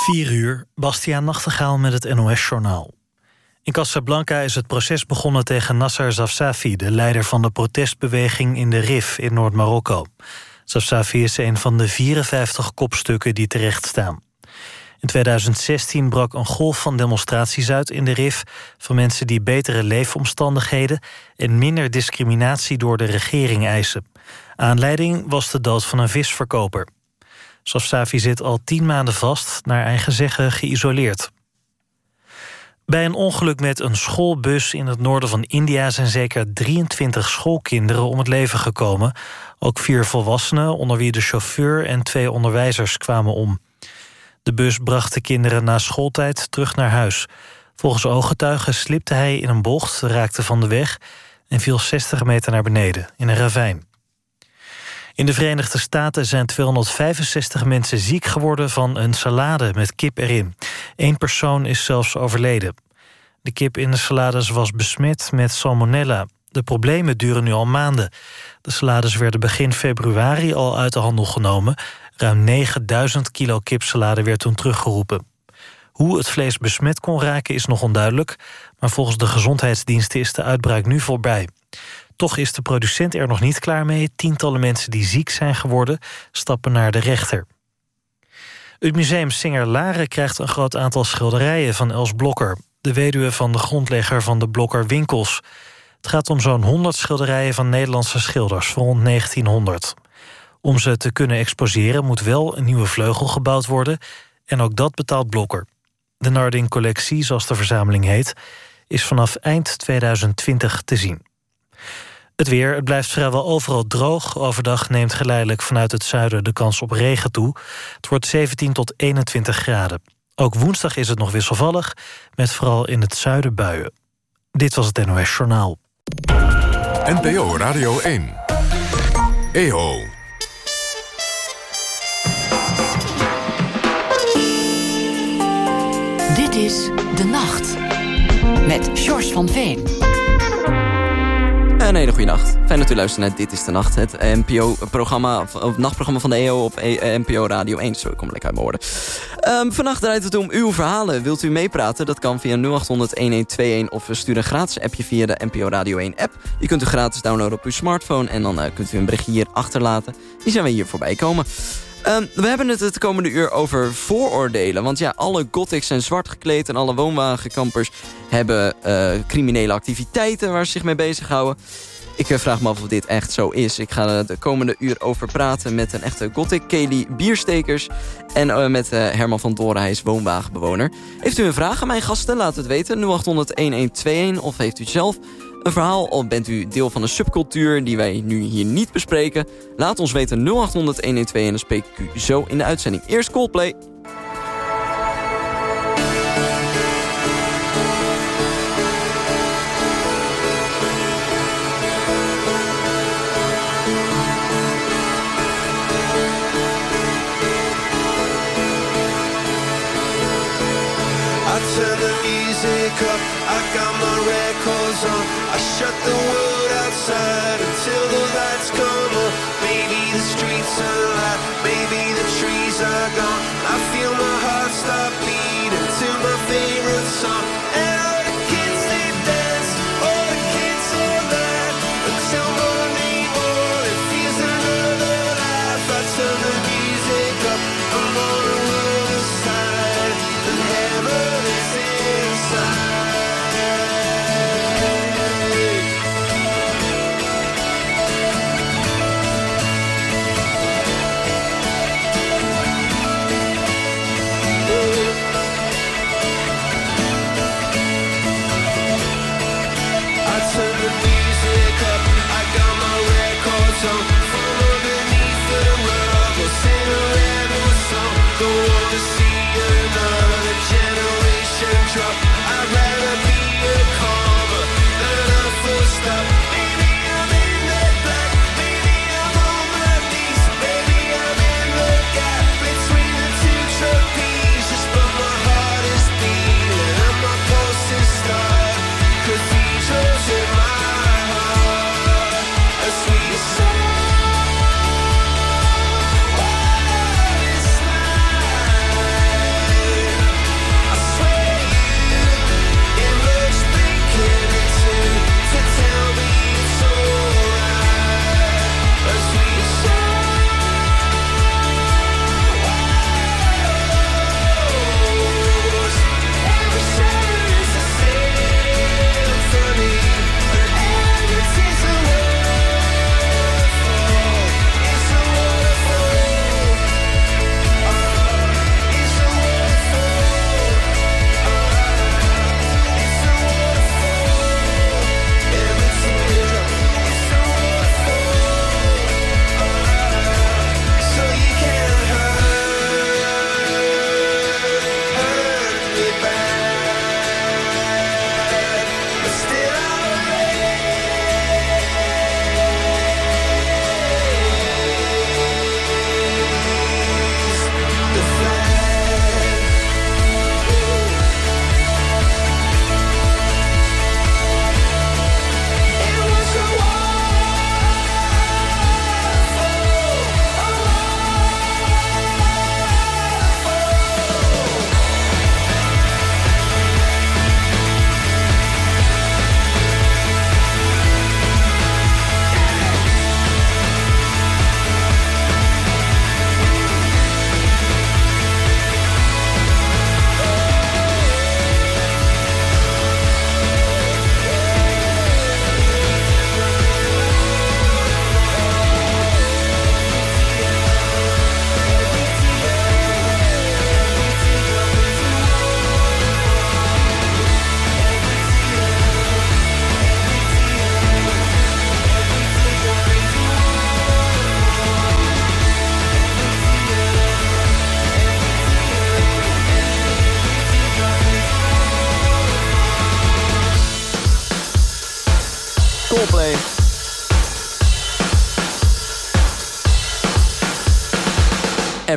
4 uur, Bastiaan Nachtegaal met het NOS-journaal. In Casablanca is het proces begonnen tegen Nasser Zafsafi... de leider van de protestbeweging in de Rif in Noord-Marokko. Zafsafi is een van de 54 kopstukken die terecht staan. In 2016 brak een golf van demonstraties uit in de RIF... van mensen die betere leefomstandigheden... en minder discriminatie door de regering eisen. Aanleiding was de dood van een visverkoper. Safsafi zit al tien maanden vast, naar eigen zeggen geïsoleerd. Bij een ongeluk met een schoolbus in het noorden van India... zijn zeker 23 schoolkinderen om het leven gekomen. Ook vier volwassenen, onder wie de chauffeur en twee onderwijzers kwamen om. De bus bracht de kinderen na schooltijd terug naar huis. Volgens ooggetuigen slipte hij in een bocht, raakte van de weg... en viel 60 meter naar beneden, in een ravijn. In de Verenigde Staten zijn 265 mensen ziek geworden... van een salade met kip erin. Eén persoon is zelfs overleden. De kip in de salades was besmet met salmonella. De problemen duren nu al maanden. De salades werden begin februari al uit de handel genomen. Ruim 9000 kilo kipsalade werd toen teruggeroepen. Hoe het vlees besmet kon raken is nog onduidelijk... maar volgens de gezondheidsdiensten is de uitbraak nu voorbij. Toch is de producent er nog niet klaar mee. Tientallen mensen die ziek zijn geworden stappen naar de rechter. Het museum Singer Laren krijgt een groot aantal schilderijen van Els Blokker... de weduwe van de grondlegger van de Blokker Winkels. Het gaat om zo'n 100 schilderijen van Nederlandse schilders rond 1900. Om ze te kunnen exposeren moet wel een nieuwe vleugel gebouwd worden... en ook dat betaalt Blokker. De Narding-collectie, zoals de verzameling heet... is vanaf eind 2020 te zien. Het weer, het blijft vrijwel overal droog. Overdag neemt geleidelijk vanuit het zuiden de kans op regen toe. Het wordt 17 tot 21 graden. Ook woensdag is het nog wisselvallig, met vooral in het zuiden buien. Dit was het NOS Journaal. NPO Radio 1. EO. Dit is De Nacht. Met George van Veen. Een hele goede nacht. Fijn dat u luistert naar Dit is de Nacht. Het NPO-programma, nachtprogramma van de EO op e- NPO Radio 1. Sorry, ik kom lekker uit mijn woorden. Um, vannacht draait het om uw verhalen. Wilt u meepraten? Dat kan via 0800-1121 of stuur een gratis appje via de NPO Radio 1 app. Die kunt u gratis downloaden op uw smartphone en dan uh, kunt u een berichtje hier achterlaten. Die zijn we hier voorbij komen. Um, we hebben het het komende uur over vooroordelen. Want ja, alle gothics zijn zwart gekleed... en alle woonwagenkampers hebben uh, criminele activiteiten... waar ze zich mee bezighouden. Ik uh, vraag me af of dit echt zo is. Ik ga er de komende uur over praten met een echte gothic... Kelly Bierstekers en uh, met Herman van Doren. Hij is woonwagenbewoner. Heeft u een vraag aan mijn gasten? Laat het weten. 0800-1121 of heeft u zelf een verhaal of bent u deel van een subcultuur die wij nu hier niet bespreken? Laat ons weten 0800 112 en dan spreek ik u zo in de uitzending. Eerst Coldplay. My favorite song.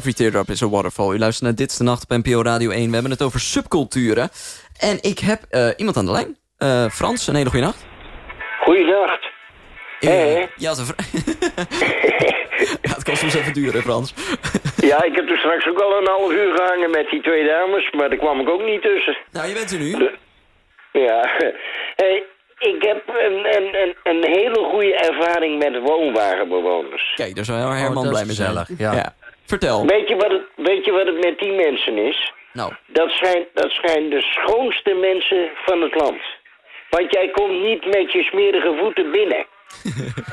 Every Teardrop is a Waterfall. U luistert naar Dit is de Nacht op NPO Radio 1. We hebben het over subculturen. En ik heb eh, iemand aan de lijn. Eh, Frans, een hele goede nacht. Goeienacht. Hé. Eh, ja, het, ja, het kan soms even duren, Frans. Ja, ik heb er straks ook al een half uur gehangen met die twee dames, maar daar kwam ik ook niet tussen. nou, je bent er nu. Ja. Hey, ik heb een, een, een, een hele goede ervaring met woonwagenbewoners. Kijk, daar zou Herman Oh, blij mee zijn. ja. Vertel. Weet je, wat het, weet je wat het met die mensen is? Nou, Dat zijn, dat zijn de schoonste mensen van het land. Want jij komt niet met je smerige voeten binnen.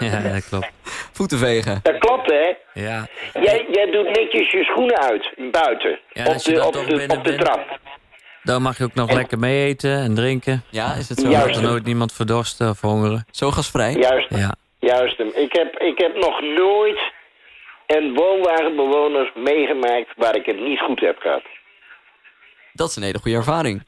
Ja, dat klopt. voeten vegen. Dat klopt, hè? Ja, Jij, jij doet netjes je schoenen uit, buiten, Ja, op, de, op, de, op de trap. dan mag je ook nog lekker mee eten en drinken. Ja, is het zo? Juist. Er nooit niemand verdorsten of hongeren. Zo gasvrij? Juist. Ja. Juist hem. Ik heb, ik heb nog nooit een woonwagenbewoner meegemaakt waar ik het niet goed heb gehad. Dat is een hele goede ervaring.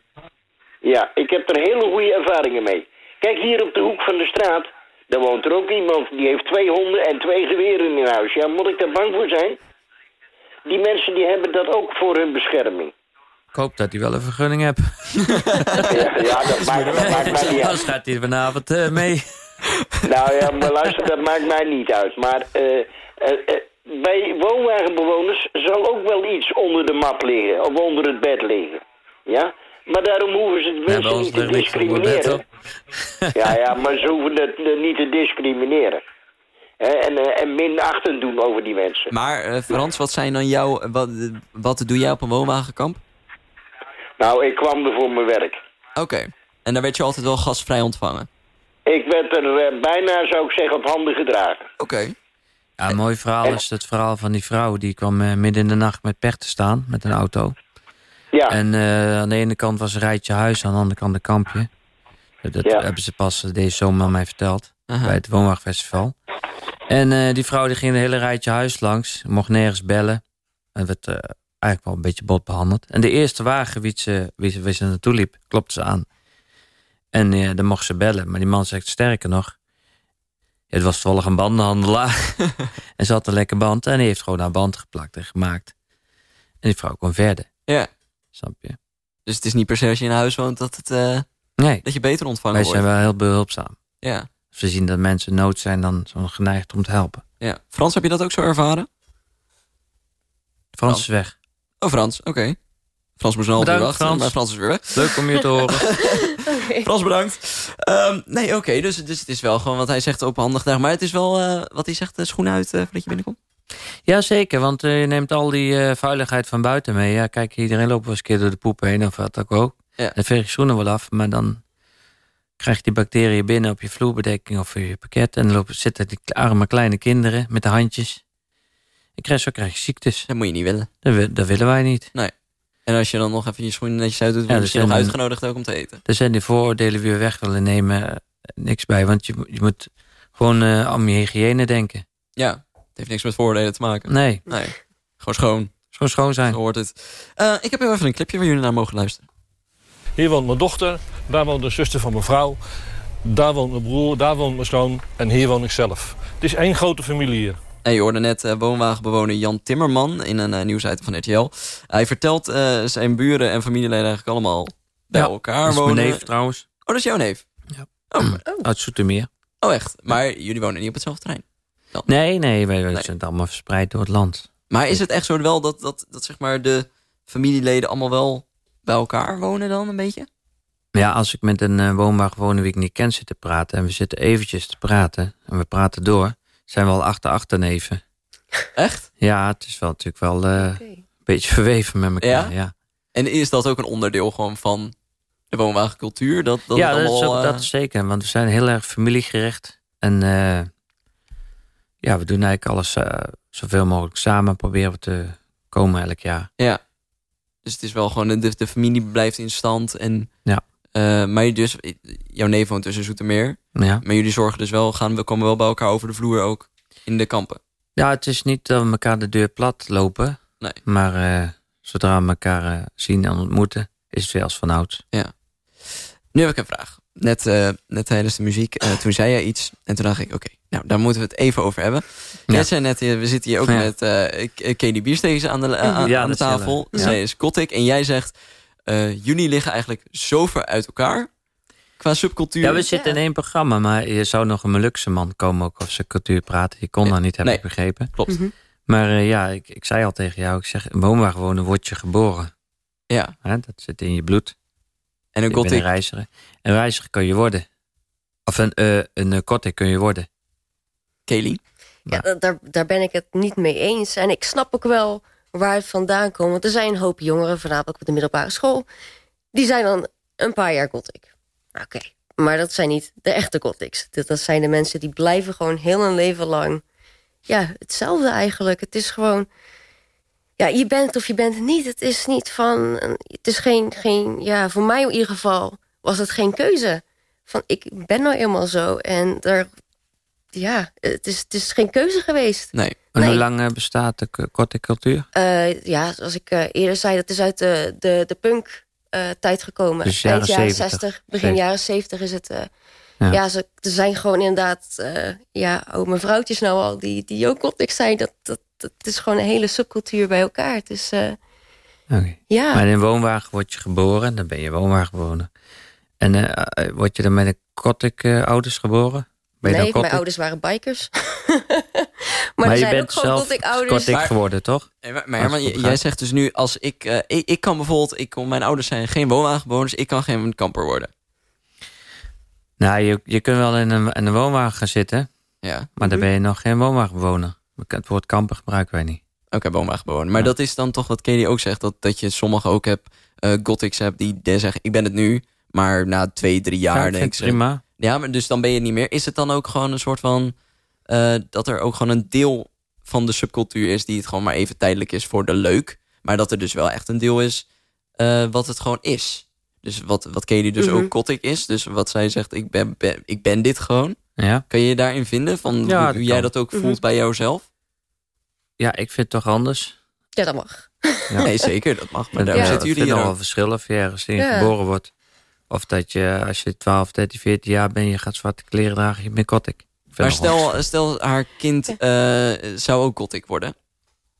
Ja, ik heb er hele goede ervaringen mee. Kijk, hier op de hoek van de straat, daar woont er ook iemand die heeft twee honden en twee geweren in huis. Ja, moet ik daar bang voor zijn? Die mensen die hebben dat ook voor hun bescherming. Ik hoop dat hij wel een vergunning hebt. Ja, ja dat, maakt, dat maakt mij niet Anders uit. gaat hij vanavond eh, mee. Nou ja, maar luister, dat maakt mij niet uit. Maar eh, eh, bij woonwagenbewoners zal ook wel iets onder de map liggen. Of onder het bed liggen. Ja? Maar daarom hoeven ze het mensen niet te discrimineren. Ja, ja, maar ze hoeven het eh, niet te discrimineren. Hè, en, eh, en minachtend doen over die mensen. Maar eh, Frans, wat zijn dan jouw... Wat, wat doe jij op een woonwagenkamp? Nou, ik kwam er voor mijn werk. Oké. En daar werd je altijd wel gastvrij ontvangen? Ik werd er bijna, zou ik zeggen, op handen gedragen. Oké. Ja, een mooi verhaal is het verhaal van die vrouw. Die kwam eh, midden in de nacht met pech te staan, met een auto. Ja, En eh, aan de ene kant was een rijtje huis, aan de andere kant een kampje. Dat Ja. hebben ze pas eh, deze zomer aan mij verteld. Aha. Bij het Woonwagenfestival. En eh, die vrouw die ging een hele rijtje huis langs. Mocht nergens bellen. En werd eigenlijk wel een beetje bot behandeld. En de eerste wagen wie ze, wie ze, wie ze naartoe liep, klopte ze aan. En eh, dan mocht ze bellen. Maar die man zegt sterker nog. Het was toevallig een bandenhandelaar. en ze had een lekker band. En die heeft gewoon haar band geplakt en gemaakt. En die vrouw kon verder. Ja. Snap je? Dus het is niet per se als je in huis woont dat, het, eh, Nee, dat je beter ontvangen wij wordt. zijn wel heel behulpzaam. Ja. Als we zien dat mensen nood zijn, dan zijn we geneigd om te helpen. ja. Frans, heb je dat ook zo ervaren? Frans is weg. Oh, Frans. Oké. Frans moest een half uur wachten, Frans. maar Frans is weer weg. Leuk om je te horen. Frans, bedankt. Ehm, nee, oké, dus, dus het is wel gewoon wat hij zegt openhandig daar. Maar het is wel eh, wat hij zegt, de schoenen uit eh, voordat je binnenkomt. Jazeker, want eh, je neemt al die eh, vuiligheid van buiten mee. Ja, kijk, iedereen loopt wel eens een keer door de poep heen of wat ook ook. Ja. Dan veeg je schoenen wel af, maar dan krijg je die bacteriën binnen op je vloerbedekking of je pakket. En dan lopen, zitten die arme kleine kinderen met de handjes. En krijg, zo krijg je ziektes. Dat moet je niet willen. Dat, dat willen wij niet. En als je dan nog even je schoenen netjes uit doet, word je misschien nog en- uitgenodigd ook om te eten. Er zijn die vooroordelen die we weg willen nemen eh, niks bij. Want je, moet- je moet gewoon eh, aan je hygiëne denken. Ja, het heeft niks met vooroordelen te maken. Nee, Nee, gewoon schoon. gewoon schoon zijn. Zo hoort het. Eh, ik heb heel even een clipje waar jullie naar mogen luisteren. Hier woont mijn dochter, daar woont de zuster van mijn vrouw. Daar woont mijn broer, daar woont mijn zoon en hier woon ik zelf. Het is één grote familie hier. En je hoorde net eh, woonwagenbewoner Jan Timmerman in een uh, nieuwsitem van RTL. Hij vertelt eh, zijn buren en familieleden eigenlijk allemaal bij Ja, elkaar Dat is wonen. mijn neef trouwens. Oh, dat is jouw neef? Ja. Oh, maar- Uit Zoetermeer. oh, echt? Maar jullie wonen niet op hetzelfde terrein. Nee, nee, wij, wij Nee. zijn allemaal verspreid door het land. Maar is het echt zo wel dat, dat, dat zeg maar de familieleden allemaal wel bij elkaar wonen dan een beetje? Ja, als ik met een uh, woonwagenwoner wie ik niet ken zit te praten... en we zitten eventjes te praten en we praten door... zijn we al achter achterneven. Echt? Ja, het is wel natuurlijk wel eh, een beetje verweven met elkaar. Ja? Ja. En is dat ook een onderdeel gewoon van de woonwagencultuur? Dat, dat ja het dat, is allemaal, ook, eh, dat is zeker. Want we zijn heel erg familiegericht. En eh, ja, we doen eigenlijk alles eh, zoveel mogelijk samen. Proberen we te komen elk jaar. Ja. Dus het is wel gewoon, de, de familie blijft in stand. En, Ja. Eh, maar je dus, jouw neef woont tussen Zoetermeer. Ja. Maar jullie zorgen dus wel, gaan, we komen wel bij elkaar over de vloer ook in de kampen. ja, het is niet dat we elkaar de deur plat lopen. Nee. Maar eh, zodra we elkaar eh, zien en ontmoeten... is het weer als van ouds. Nu heb ik een vraag. net, net tijdens de muziek, toen zei jij iets. En toen dacht ik, oké, nou, daar moeten we het even over hebben. Ja. Jij zei net, we zitten hier ook Ja. met K- Katie Bierstegens aan de, aan, Ja, aan de tafel. Zij is Gothic. En jij zegt, eh, jullie liggen eigenlijk zo ver uit elkaar. Qua subcultuur. Ja, we zitten in één programma, maar je zou nog een Molukse man komen ook over zijn cultuur praten. Je kon Nee, dat niet, heb nee. ik begrepen. Klopt. Mhm. Maar eh, ja, ik, ik zei al tegen jou, ik zeg, een woonwagenwoner word je geboren. Ja. Hè, dat zit in je bloed. En een Je bent Gothic. een reiziger. Een reiziger kun je worden. Of een, eh een Gothic kun je worden. Kelly. Ja, da- daar, daar ben ik het niet mee eens. En ik snap ook wel waar het vandaan komt. Er zijn een hoop jongeren, voornamelijk op de middelbare school... die zijn dan een paar jaar gothic. Oké, maar dat zijn niet de echte gothics. Dat, zijn de mensen die blijven gewoon heel hun leven lang... ja, hetzelfde eigenlijk. Het is gewoon... Ja, je bent of je bent niet. Het is niet van... Het is geen, geen... Ja, voor mij in ieder geval was het geen keuze. Van, ik ben nou eenmaal zo. En daar... Ja, het is, het is geen keuze geweest. Nee. En Nee. hoe lang eh, bestaat de k- Gothic cultuur? Eh, ja, zoals ik eh, eerder zei, dat is uit de, de, de punk tijd gekomen. Dus jaren Eind jaren 70, 60, begin jaren 70 is het. Ja. ja, ze, er zijn gewoon inderdaad, ja, ook mijn vrouwtjes nou al, die, die ook gothic zijn. Dat, dat, dat is gewoon een hele subcultuur bij elkaar. Het is, ja. Maar in een woonwagen word je geboren, dan ben je woonwagenbewoner. En word je dan met een Gothic ouders geboren? Nee, mijn ouders waren bikers. maar, Maar er je zijn bent ook gewoon zelf gothic ouders. Maar- geworden, toch? Nee, maar, maar jij zegt dus nu, als ik, eh, ik, ik kan bijvoorbeeld, ik, kon- mijn ouders zijn geen woonwagenbewoners, ik kan geen kamper worden. Nou, je, je kunt wel in een, in een woonwagen gaan zitten, Ja, maar dan ben je nog geen woonwagenbewoner. Het woord kamper gebruiken wij niet. oké, woonwagenbewoner. Maar Ja. dat is dan toch wat Kelly ook zegt, dat, dat je sommige ook hebt, eh gothics hebt, die, die zeggen, ik ben het nu, maar na twee, drie jaar Ja, ik denk vind ik... het prima. Ja, maar dus dan ben je niet meer. Is het dan ook gewoon een soort van, eh, dat er ook gewoon een deel van de subcultuur is, die het gewoon maar even tijdelijk is voor de leuk, maar dat er dus wel echt een deel is eh, wat het gewoon is. Dus wat, wat Kelly dus Mhm. ook gothic is. Dus wat zij zegt, ik ben, ben, ik ben dit gewoon. Ja? Kan je je daarin vinden? Van Ja, hoe, jij dat ook Mhm. voelt bij jouzelf? ja, ik vind het toch anders. Ja, dat mag. Ja. Nee, zeker, dat mag. Maar daarom ja, zitten jullie hier nog wel ook. verschillen of je ergens in Ja. geboren wordt. Of dat je, als je 12, 13, 14 jaar bent, je gaat zwarte kleren dragen, je bent Gothic. Maar stel, stel haar kind eh, zou ook gothic worden.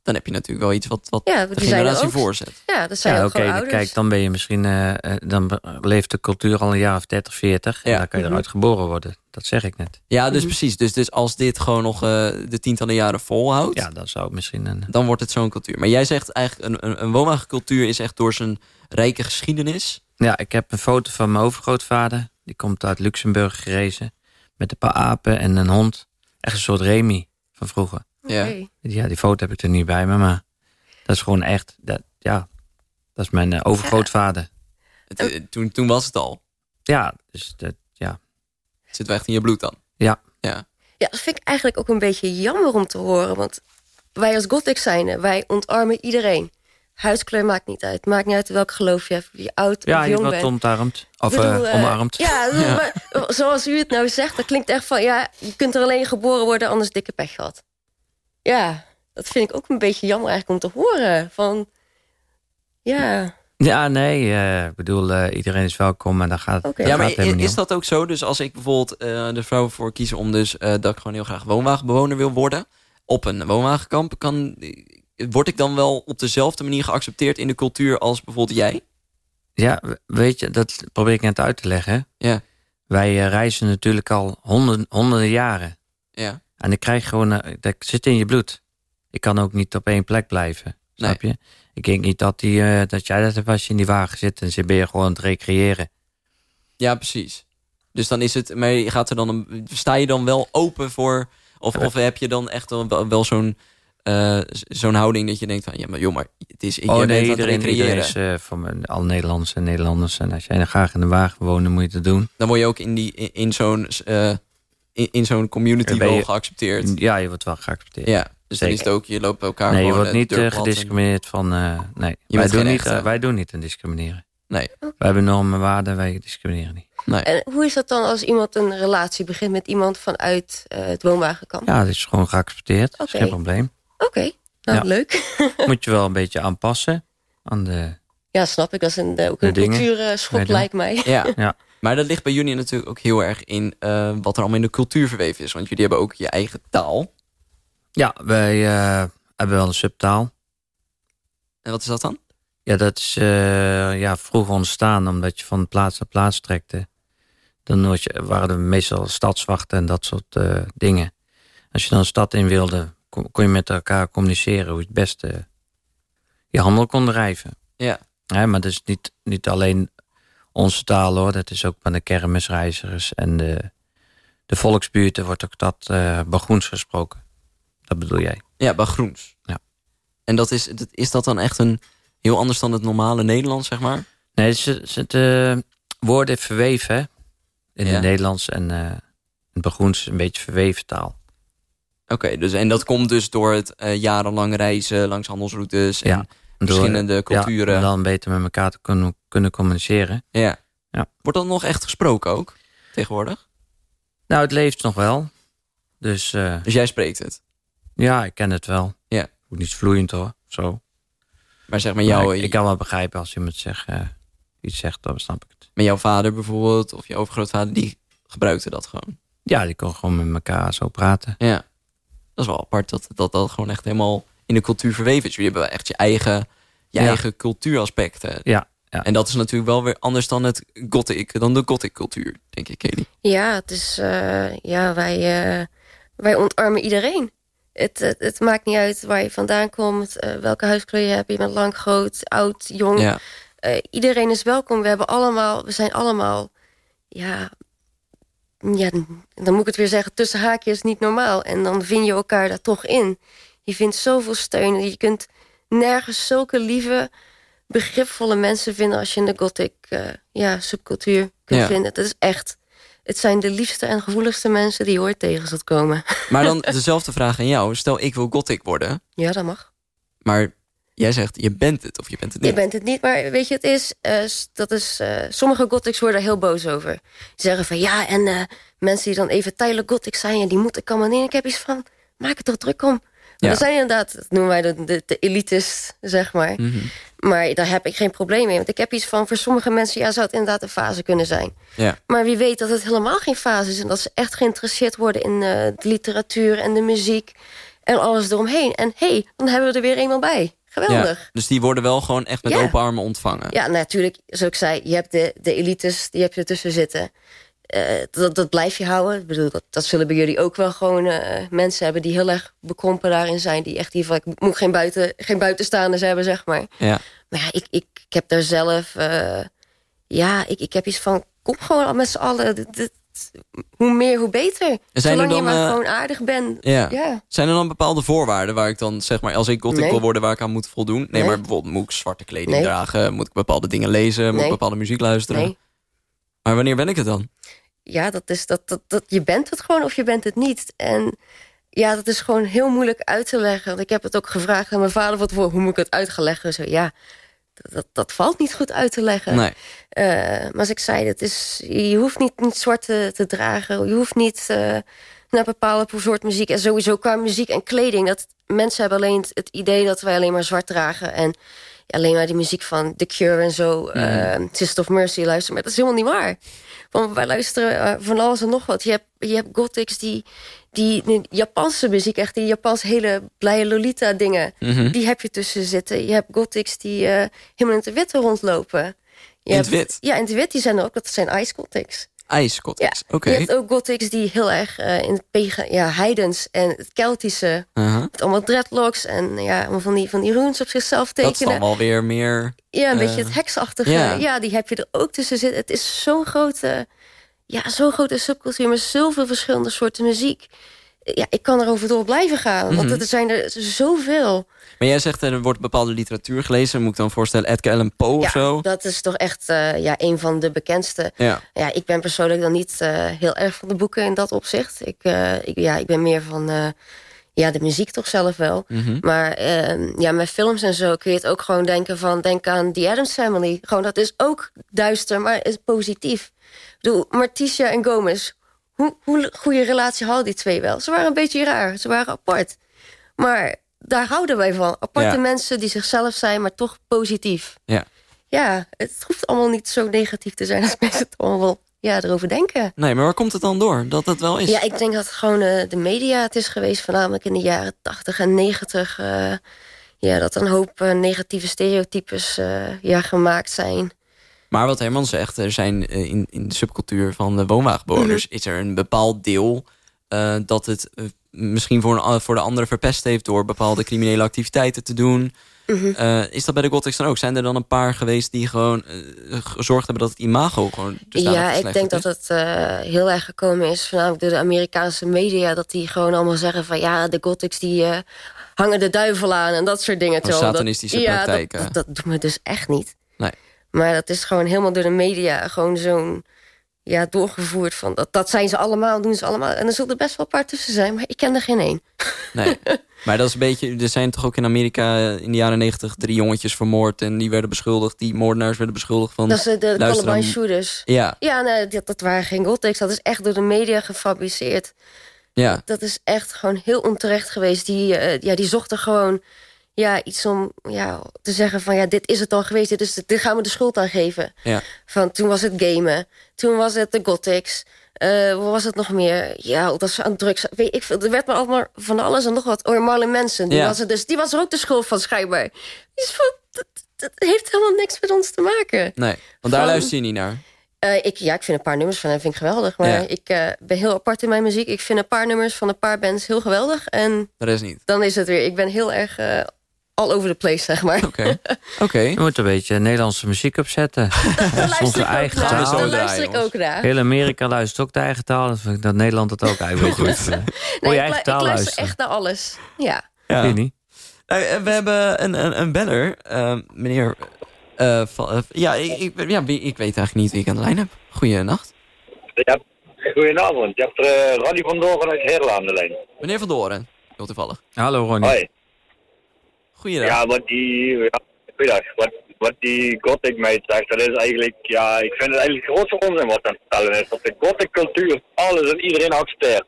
Dan heb je natuurlijk wel iets wat, wat Ja, de er generatie ook. voorzet. Ja, dat zijn Ja, ook oké, kijk, dan ben je misschien, eh, eh, dan leeft de cultuur al een jaar of 30, 40. Ja. En dan kan je Mhm. eruit geboren worden. Dat zeg ik net. Ja, dus Mhm. precies. Dus, dus als dit gewoon nog eh, de tientallen jaren volhoudt... Ja, dan zou het misschien een... dan wordt het zo'n cultuur. Maar jij zegt eigenlijk, een, een, een woonwagencultuur is echt door zijn rijke geschiedenis. Ja, ik heb een foto van mijn overgrootvader. Die komt uit Luxemburg gerezen. Met een paar apen en een hond. Echt een soort Remy van vroeger. Ja. Ja, die foto heb ik er niet bij me, maar dat is gewoon echt... Dat, ja, dat is mijn eh, overgrootvader. Het, eh, toen, toen was het al. Ja, dus dat, ja. Het zit wel echt in je bloed dan. Ja. Ja. Ja, dat vind ik eigenlijk ook een beetje jammer om te horen. Want wij als gothic zijn, wij ontarmen iedereen. Huidskleur maakt niet uit. Maakt niet uit welk geloof je hebt, wie je oud Ja, of je jong wordt bent. omarmd. Of Ik bedoel, eh, eh, omarmd. Ja, maar zoals u het nou zegt, dat klinkt echt van... ja, je kunt er alleen geboren worden, anders dikke pech gehad. Ja, dat vind ik ook een beetje jammer eigenlijk om te horen. Van, ja, Ja, nee, eh, ik bedoel, eh, iedereen is welkom en dan gaat, daar Ja, gaat maar is dat ook zo? Dus als ik bijvoorbeeld eh de vrouw voor kies om dus eh, dat ik gewoon heel graag woonwagenbewoner wil worden op een woonwagenkamp, kan, word ik dan wel op dezelfde manier geaccepteerd in de cultuur als bijvoorbeeld jij? Ja, we- weet je, dat probeer ik net uit te leggen. Ja. Wij eh, reizen natuurlijk al honderden, honderden jaren. Ja. En ik krijg gewoon, eh, dat zit in je bloed. Ik kan ook niet op één plek blijven. Snap je? Ik denk niet dat, die, eh, dat jij dat hebt als je in die wagen zit en ze ben je gewoon aan het recreëren. Ja, precies. Dus dan is het, maar gaat er dan een, sta je dan wel open voor, of, of heb je dan echt wel, wel zo'n eh, zo'n houding dat je denkt van, ja, maar joh, maar het is, oh nee, iedereen, iedereen recreëren. is eh, van mijn- alle Nederlanders en Nederlanders. En als jij dan graag in de wagen woont, dan moet je het doen. Dan word je ook in, die, in, in zo'n eh, in, in zo'n community wel je- geaccepteerd. Ja, je wordt wel geaccepteerd. Ja, dus dan is het ook, je loopt bij elkaar nee, je wordt niet gediscrimineerd van... eh, nee, wij doen, niet, wij doen niet aan discrimineren. Nee. Wij hebben normen en waarden, wij discrimineren niet. en hoe is dat dan als iemand een relatie begint met iemand vanuit eh, het woonwagenkamp? Ja, dat is gewoon geaccepteerd. Dat is geen probleem. Oké, nou Ja. leuk. Moet je wel een beetje aanpassen aan de... Ja, snap ik. Dat is een, eh, ook De een dingen. cultuurschok dan- lijkt mij. Ja. Ja. Maar dat ligt bij jullie natuurlijk ook heel erg in eh, wat er allemaal in de cultuur verweven is. Want jullie hebben ook je eigen taal. Ja, wij eh, hebben wel een subtaal. En wat is dat dan? Ja, dat is eh, ja, vroeg ontstaan omdat je van plaats naar plaats trekte. Dan was je, waren er meestal stadswachten en dat soort eh, dingen. Als je dan een stad in wilde, kon, je met elkaar communiceren hoe je het beste je handel kon drijven. Ja. Hè, maar dat is niet, niet alleen onze taal hoor. Dat is ook van de kermisreizigers en de, de volksbuurten wordt ook dat eh Bagroens gesproken. Dat bedoel jij? Ja, Bagroens. Ja. En dat is, dat- is dat dan echt een heel anders dan het normale Nederlands, zeg maar? Nee, ze, ze de woorden verweven hè? in Ja. het Nederlands en eh het Bagroens is een beetje verweven taal. Oké, dus, en dat komt dus door het eh, jarenlang reizen langs handelsroutes en Ja, Door- verschillende culturen. Ja, om dan beter met elkaar te kunnen, kunnen communiceren. Ja. Ja. Wordt dat nog echt gesproken ook, tegenwoordig? Nou, het leeft nog wel. Dus eh, Dus jij spreekt het? ja, ik ken het wel. Ja. Goed, niet vloeiend hoor, zo. Maar zeg maar, jouw, Maar ik, ik kan wel begrijpen als iemand zegt, eh, iets zegt, dan snap ik het. maar jouw vader bijvoorbeeld, of je overgrootvader, die gebruikte dat gewoon. Ja, die kon gewoon met elkaar zo praten. Ja. Dat is wel apart dat dat, dat gewoon echt helemaal in de cultuur verweven is. Jullie hebben wel echt je eigen, je Ja. eigen cultuuraspecten. Ja, ja. En dat is natuurlijk wel weer anders dan het gothic, dan de gothic cultuur, denk ik, Kelly. Ja, het is, eh, ja wij, eh, wij ontarmen iedereen. Het, het, het maakt niet uit waar je vandaan komt, eh, welke huiskleur je hebt. Je bent lang, groot, oud, jong. Ja. Eh, iedereen is welkom. We, hebben allemaal, we zijn allemaal, ja, ja, dan moet ik het weer zeggen, tussen haakjes niet normaal. En dan vind je elkaar daar toch in. Je vindt zoveel steun. Je kunt nergens zulke lieve, begripvolle mensen vinden... als je in de gothic eh, ja, subcultuur kunt Ja. vinden. Dat is echt... Het zijn de liefste en gevoeligste mensen die je ooit tegen zult komen. Maar dan dezelfde vraag aan jou. Stel, ik wil gothic worden, Ja, dat mag. maar jij zegt, je bent het of je bent het niet. Je bent het niet, maar weet je, het is, eh, dat is eh, sommige gothics worden er heel boos over. Die zeggen van ja, en eh, mensen die dan even tijdelijk gothic zijn... en die moeten komen in. Ik heb iets van, maak het toch druk om. Ja. Er zijn inderdaad, dat noemen wij de, de, de elites, zeg maar. Mhm. Maar daar heb ik geen probleem mee. Want ik heb iets van, voor sommige mensen... ja, zou het inderdaad een fase kunnen zijn. Ja. Maar wie weet dat het helemaal geen fase is... en dat ze echt geïnteresseerd worden in de literatuur en de muziek... en alles eromheen. En hé, hey, dan hebben we er weer eenmaal bij. Geweldig. Ja. Dus die worden wel gewoon echt met Ja. open armen ontvangen. Ja, natuurlijk, zoals ik zei, je hebt de, de elites, die heb je ertussen zitten. Eh, dat, dat blijf je houden. Ik bedoel, dat, dat zullen bij jullie ook wel gewoon eh, mensen hebben... die heel erg bekrompen daarin zijn. Die echt hiervan, ik moet geen, buiten, geen buitenstaanders hebben, zeg maar. Ja. Maar ja, ik, ik, ik heb daar zelf... eh, ja, ik, ik heb iets van, kom gewoon met z'n allen. Dit- dit- hoe meer, hoe beter. zijn er Zolang je dan, maar eh, gewoon aardig bent. Ja. Ja. Zijn er dan bepaalde voorwaarden waar ik dan, zeg maar, als ik gothic Nee. wil worden, waar ik aan moet voldoen? Nee, Nee. maar bijvoorbeeld moet ik zwarte kleding Nee. dragen? Moet ik bepaalde dingen lezen? Moet ik bepaalde muziek luisteren? Nee. Maar wanneer ben ik het dan? ja, dat is dat, dat, dat, je bent het gewoon of je bent het niet. En ja, dat is gewoon heel moeilijk uit te leggen. Want ik heb het ook gevraagd aan mijn vader wat hoe moet ik het uit gaan leggen. Zo ja, dat, dat, dat valt niet goed uit te leggen. Nee. Eh, maar als ik zei, het is, je hoeft niet, niet zwart te, te dragen. Je hoeft niet eh, naar bepaalde soort muziek. En sowieso qua muziek en kleding. Dat, mensen hebben alleen het, het idee dat wij alleen maar zwart dragen. En alleen maar die muziek van The Cure en zo. eh, Sister of Mercy luisteren. Maar dat is helemaal niet waar. Want wij luisteren eh, van alles en nog wat. Je hebt, je hebt gothics die, die, die Japanse muziek, echt die Japans hele blije Lolita dingen. Mhm. Die heb je tussen zitten. Je hebt gothics die eh, helemaal in het witte rondlopen. Je In het hebt- wit? Ja, in het wit. Die zijn er ook. Dat zijn ice gothics. Ice gothics, oké. Je hebt ook gothics die heel erg eh, in het pega- ja, heidens en het Keltische. Uh-huh. Met allemaal dreadlocks en ja, allemaal van die, van die runes op zichzelf Dat is tekenen. wel weer meer... Ja, een eh, beetje het heksachtige. ja. Ja. die heb je er ook tussen zitten. Het is zo'n grote, ja, zo'n grote subcultuur met zoveel verschillende soorten muziek. Ja, ik kan erover door blijven gaan, want Mhm. er zijn er zoveel. Maar jij zegt er wordt bepaalde literatuur gelezen. Moet ik dan voorstellen Edgar Allan Poe of ja, zo? dat is toch echt eh, ja, een van de bekendste. Ja. Ja, ik ben persoonlijk dan niet eh, heel erg van de boeken in dat opzicht. Ik, eh, ik, ja, ik ben meer van eh, ja, de muziek toch zelf wel. Mhm. Maar eh, ja, met films en zo kun je het ook gewoon denken van... denk aan The Addams Family. Gewoon, dat is ook duister, maar is positief. Ik bedoel, Marticia en Gomez. Hoe, hoe goede relatie hadden die twee wel? Ze waren een beetje raar, ze waren apart. Maar daar houden wij van. Aparte Ja. mensen die zichzelf zijn, maar toch positief. Ja. Ja, het hoeft allemaal niet zo negatief te zijn... als mensen het allemaal wel ja, erover denken. Nee, maar waar komt het dan door? Dat het wel is? Ja, ik denk dat het gewoon eh, de media het is geweest... voornamelijk in de jaren 80 en 90. eh, ja, dat een hoop eh, negatieve stereotypes ja, gemaakt zijn. Maar wat Herman zegt, er zijn eh, in, in de subcultuur van de woonwagenbewoners... Mhm. is er een bepaald deel eh, dat het eh, misschien voor, een, voor de anderen verpest heeft... door bepaalde criminele activiteiten te doen. Mhm. Is dat bij de Gothics dan ook? Zijn er dan een paar geweest die gewoon gezorgd hebben... dat het imago gewoon Ja, ik denk dat het heel erg gekomen is... voornamelijk door de Amerikaanse media... dat die gewoon allemaal zeggen van... ja, de gothics die hangen de duivel aan en dat soort dingen. Van terwijl dat- satanistische ja, praktijken. Dat, dat, dat doen we dus echt niet. Nee. Maar dat is gewoon helemaal door de media gewoon zo'n... Ja, doorgevoerd van dat, dat zijn ze allemaal, doen ze allemaal. En er zullen er best wel een paar tussen zijn, maar ik ken er geen één. Nee. maar dat is een beetje... Er zijn toch ook in Amerika in de jaren negentig... drie jongetjes vermoord en die werden beschuldigd... die moordenaars werden beschuldigd van... Dat is eh, de Columbine Shooters. Ja, Ja, nee, dat, dat waren geen gothics. Dat is echt door de media gefabriceerd. ja. dat is echt gewoon heel onterecht geweest. Die, eh, ja, die zochten gewoon ja, iets om ja, te zeggen van... ja, dit is het al geweest, dit, is, dit gaan we de schuld aan geven. Ja. Van, toen was het gamen, toen was het de gothics... eh wat was het nog meer? Ja, dat ze aan drugs... Weet ik veel, er werd maar allemaal van alles en nog wat. Oh, Marlon Manson, die, Ja. was er dus, die was er ook de schuld van schijnbaar. Die is van, dat, dat heeft helemaal niks met ons te maken. Nee, want daar Van- luister je niet naar. Eh, ik, ja, ik vind een paar nummers van hem vind ik geweldig. Maar Ja. ik eh, ben heel apart in mijn muziek. Ik vind een paar nummers van een paar bands heel geweldig. En De rest niet. dan is het weer... Ik ben heel erg all over the place, zeg maar. Oké. Oké. Je moet een beetje Nederlandse muziek opzetten. Daar luister onze ik ook eigen naar. taal. Daar Zo luister draaien, ik ook naar. Heel Amerika luistert ook de eigen taal. Dan vind ik dat Nederland het ook eigenlijk goed. Hoor je ik, eigen taal ik luister luisteren. echt naar alles. Ja. Ja. Vind je niet? Nou, eh, we hebben een, een, een beller. eh, meneer... eh, van, eh, ja, ik, ik, ja, ik weet eigenlijk niet wie ik aan de lijn heb. Goeienacht. Ja, goedenavond. Je hebt uh, Roddy van Doorn uit Heerlen aan de lijn. Meneer Van Doren. Heel toevallig. Hallo Ronnie. Hoi. Goeiedag. Ja, wat die... Ja, goeiedag. Wat, wat die gothic meid zegt, dat is eigenlijk... Ja, ik vind het eigenlijk grootste onzin wat aan het vertellen is. Dat de gothic cultuur alles en iedereen accepteert.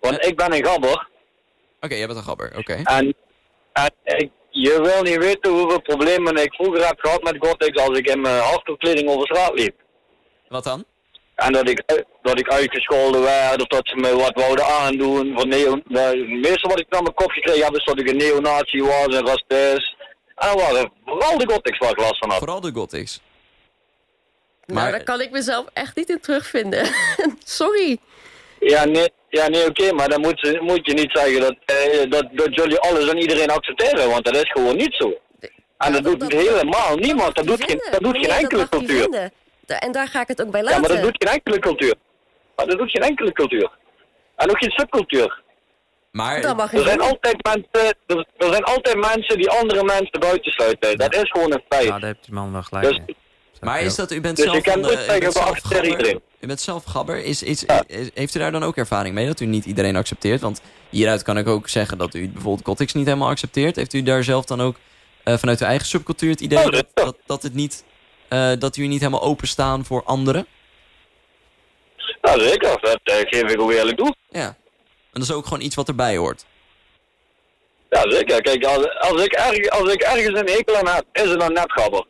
Want ik ben een gabber. Oké, jij bent een gabber. Oké. En, en ik, je wil niet weten hoeveel problemen ik vroeger heb gehad met gothics als ik in mijn hardcore over straat liep. Wat dan? En dat ik, dat ik uitgescholden werd, of dat ze me wat wouden aandoen. Van neo, nou, het meeste wat ik naar mijn kop gekregen heb is dat ik een neonazi was, een racist. En dat waren vooral de gothics waar ik last van had. Vooral de gothics. Nou, Maar- daar kan ik mezelf echt niet in terugvinden. Sorry. Ja, nee, ja, nee oké, maar dan moet, ze, moet je niet zeggen dat, eh, dat, dat jullie alles en iedereen accepteren, want dat is gewoon niet zo. En dat doet helemaal niemand, dat doet geen, dat doet geen enkele cultuur. En daar ga ik het ook bij Ja, laten. maar dat doet geen enkele cultuur. Maar dat doet geen enkele cultuur. En ook geen subcultuur. Maar Dat mag Er zijn, altijd mensen, er, er zijn altijd mensen die andere mensen buitensluiten. Dat is gewoon een feit. Ja, daar heeft die man wel gelijk Dus, in. Maar is dat, u bent Dus zelf je kan nooit eh, u zeggen, we accepteren gabber. iedereen. U bent zelf gabber. Is, is, Ja. is- heeft u daar dan ook ervaring mee dat u niet iedereen accepteert? Want hieruit kan ik ook zeggen dat u bijvoorbeeld gothics niet helemaal accepteert. Heeft u daar zelf dan ook eh, vanuit uw eigen subcultuur het idee Oh, dat, dat- het niet, dat u niet helemaal openstaan voor anderen? Nou zeker, dat eh, geef ik ook eerlijk toe. Ja. En dat is ook gewoon iets wat erbij hoort. Ja zeker, kijk, als, als, ik, erg, als ik ergens een hekel aan heb, is het dan net gabber.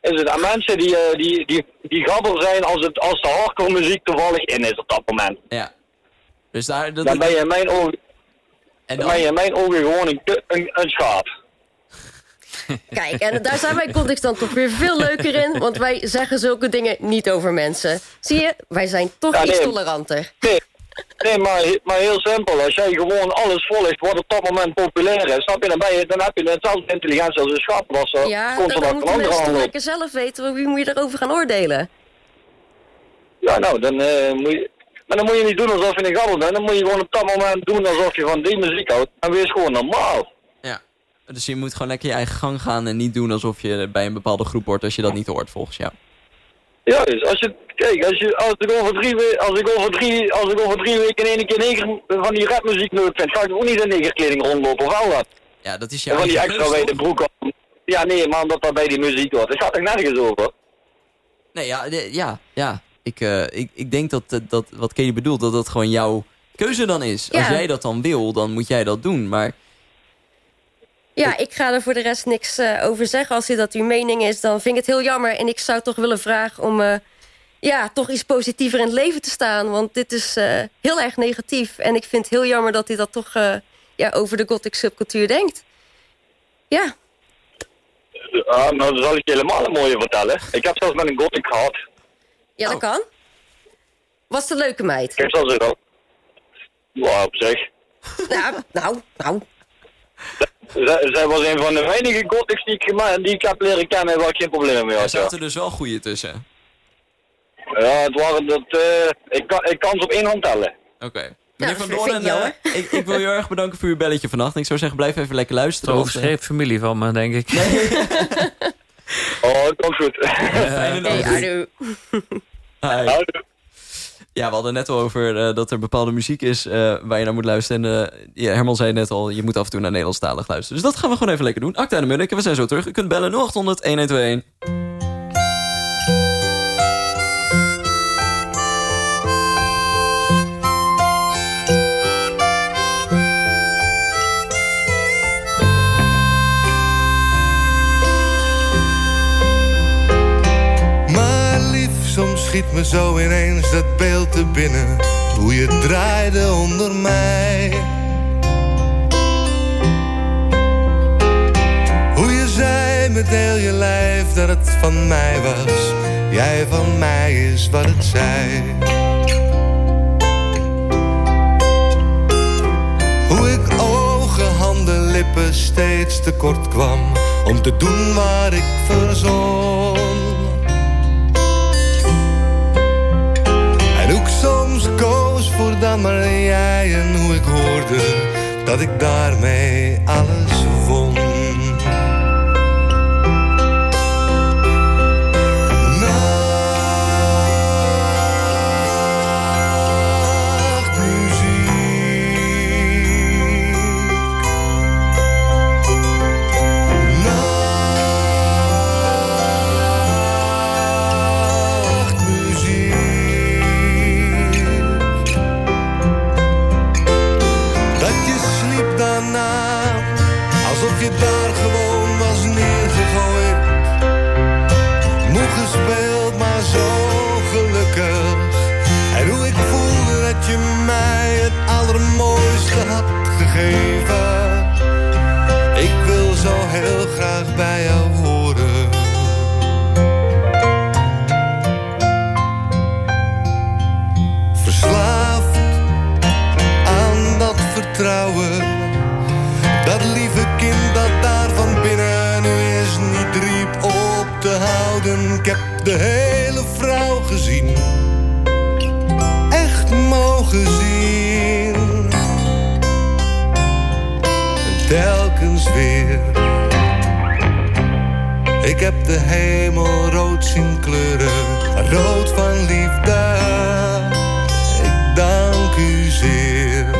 Is het aan mensen die, eh, die, die, die gabber zijn als, het, als de hardcore muziek toevallig in is op dat moment. Ja. Dus daar... Dat, Dan ben je in mijn ogen, en dan ben je in mijn ogen gewoon een, een, een schaap. Kijk, en daar zijn wij context dan toch weer veel leuker in. Want wij zeggen zulke dingen niet over mensen. Zie je, wij zijn toch Ja, iets toleranter. Nee, nee maar, maar heel simpel. Als jij gewoon alles volgt wat op dat moment populair is, snap je, dan, ben je, dan heb je hetzelfde intelligentie als een schaap. Was er Ja, dan achter moeten mensen toch lekker zelf weten. Wie moet je erover gaan oordelen? Ja, nou, dan eh, moet je... Maar dan moet je niet doen alsof je een gabber bent. Dan moet je gewoon op dat moment doen alsof je van die muziek houdt. En wees gewoon normaal. Dus je moet gewoon lekker je eigen gang gaan en niet doen alsof je bij een bepaalde groep hoort als je dat niet hoort volgens jou. Ja, dus als je... Kijk, als, je, als, ik over drie, als, ik over drie, als ik over drie weken in één keer neger van die rapmuziek leuk vind, ga ik ook niet in negerkleding rondlopen, of wel dat? Ja, dat is En jouw van die extra wijde broek. Ja, nee, man, dat dat bij die muziek hoort. Dat gaat toch nergens over? Nee, ja, de- ja, ja. Ik, eh, ik, ik denk dat, eh, dat wat Kelly bedoelt, dat dat gewoon jouw keuze dan is. Als jij dat dan wil, dan moet jij dat doen. Maar Ja, ik ga er voor de rest niks eh, over zeggen. Als dit dat uw mening is, dan vind ik het heel jammer. En ik zou toch willen vragen om... eh, ja, toch iets positiever in het leven te staan. Want dit is eh, heel erg negatief. En ik vind het heel jammer dat hij dat toch ja, over de gothic subcultuur denkt. Ja. Ah, nou, dan zal ik je helemaal een mooie vertellen. Ik heb zelfs met een gothic gehad. Ja, dat kan. Was de leuke meid? Ik heb zelfs een... Wow, op zich. nou, nou, nou. Zij, zij was een van de weinige gothics die ik, die ik heb leren kennen waar ik geen problemen mee Er had. Ja, zaten dus wel goede tussen. ja het waren dat... eh, ik, kan, ik kan ze op één hand tellen. Oké. Meneer Van Doorn, jammer. eh, ik, ik wil je heel erg bedanken voor uw belletje vannacht. En ik zou zeggen, blijf even lekker Het luisteren. want, eh, familie van me, denk ik. Oh, dat komt goed. fijne Hey, nacht. Houdoe. Ja, we hadden net al over eh, dat er bepaalde muziek is eh, waar je naar moet luisteren. En eh, ja, Herman zei net al, je moet af en toe naar Nederlandstalig luisteren. Dus dat gaan we gewoon even lekker doen. Acta en de Munnik, we zijn zo terug. U kunt bellen 0800 1121. Me zo ineens dat beeld te binnen. Hoe je draaide onder mij. Hoe je zei met heel je lijf dat het van mij was. Jij van mij is wat het zei. Hoe ik ogen, handen, lippen steeds tekort kwam om te doen waar ik verzon. Voor dan maar jij en hoe ik hoorde dat ik daarmee alles won. Ik wil zo heel graag bij jou horen. Verslaafd aan dat vertrouwen. Dat lieve kind dat daar van binnen nu is niet riep op te houden. Ik heb de hele vrouw gezien. Echt mogen zien. Telkens weer. Ik heb de hemel rood zien kleuren. Rood van liefde. Ik dank u zeer.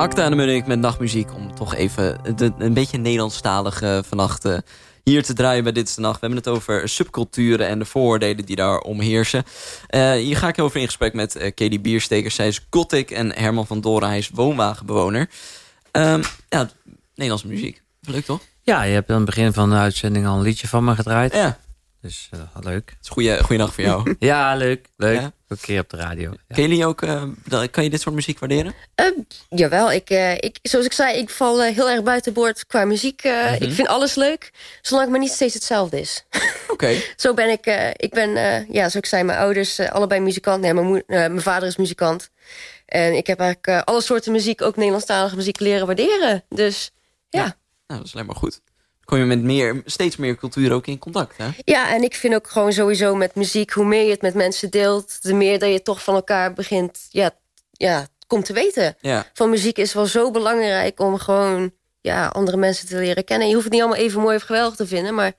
Acta en de Munnik met nachtmuziek. Om toch even de, een beetje Nederlandstalig eh, vannacht eh, hier te draaien bij Dit is de Nacht. We hebben het over subculturen en de vooroordelen die daar omheersen. Eh, hier ga ik over in gesprek met Katie Bierstekers. Zij is gothic en Herman van Doren, hij is woonwagenbewoner. Ehm, ja, Nederlandse muziek. Leuk toch? Ja, je hebt aan het begin van de uitzending al een liedje van me gedraaid. Ja, Dus leuk. het is een goeie, goeie nacht voor jou. Ja, leuk. Leuk. Ja? Ook een keer op de radio. Ja. Kelly ook, eh, kan je dit soort muziek waarderen? Eh, jawel, ik, eh, ik, zoals ik zei, ik val eh, heel erg buiten boord qua muziek. Mhm. Ik vind alles leuk, zolang het maar niet steeds hetzelfde is. Oké. Zo ben ik, eh, ik ben, eh, ja, zoals ik zei, mijn ouders allebei muzikant. Nee, mijn, eh, mijn vader is muzikant. En ik heb eigenlijk eh, alle soorten muziek, ook Nederlandstalige muziek, leren waarderen. Dus Ja. Nou, dat is alleen maar goed. Kom je met meer, steeds meer cultuur ook in contact, hè? Ja, en ik vind ook gewoon sowieso met muziek... hoe meer je het met mensen deelt... de meer dat je toch van elkaar begint... ja, ja komt te weten. Ja. Van muziek is wel zo belangrijk om gewoon... ja, andere mensen te leren kennen. Je hoeft het niet allemaal even mooi of geweldig te vinden... maar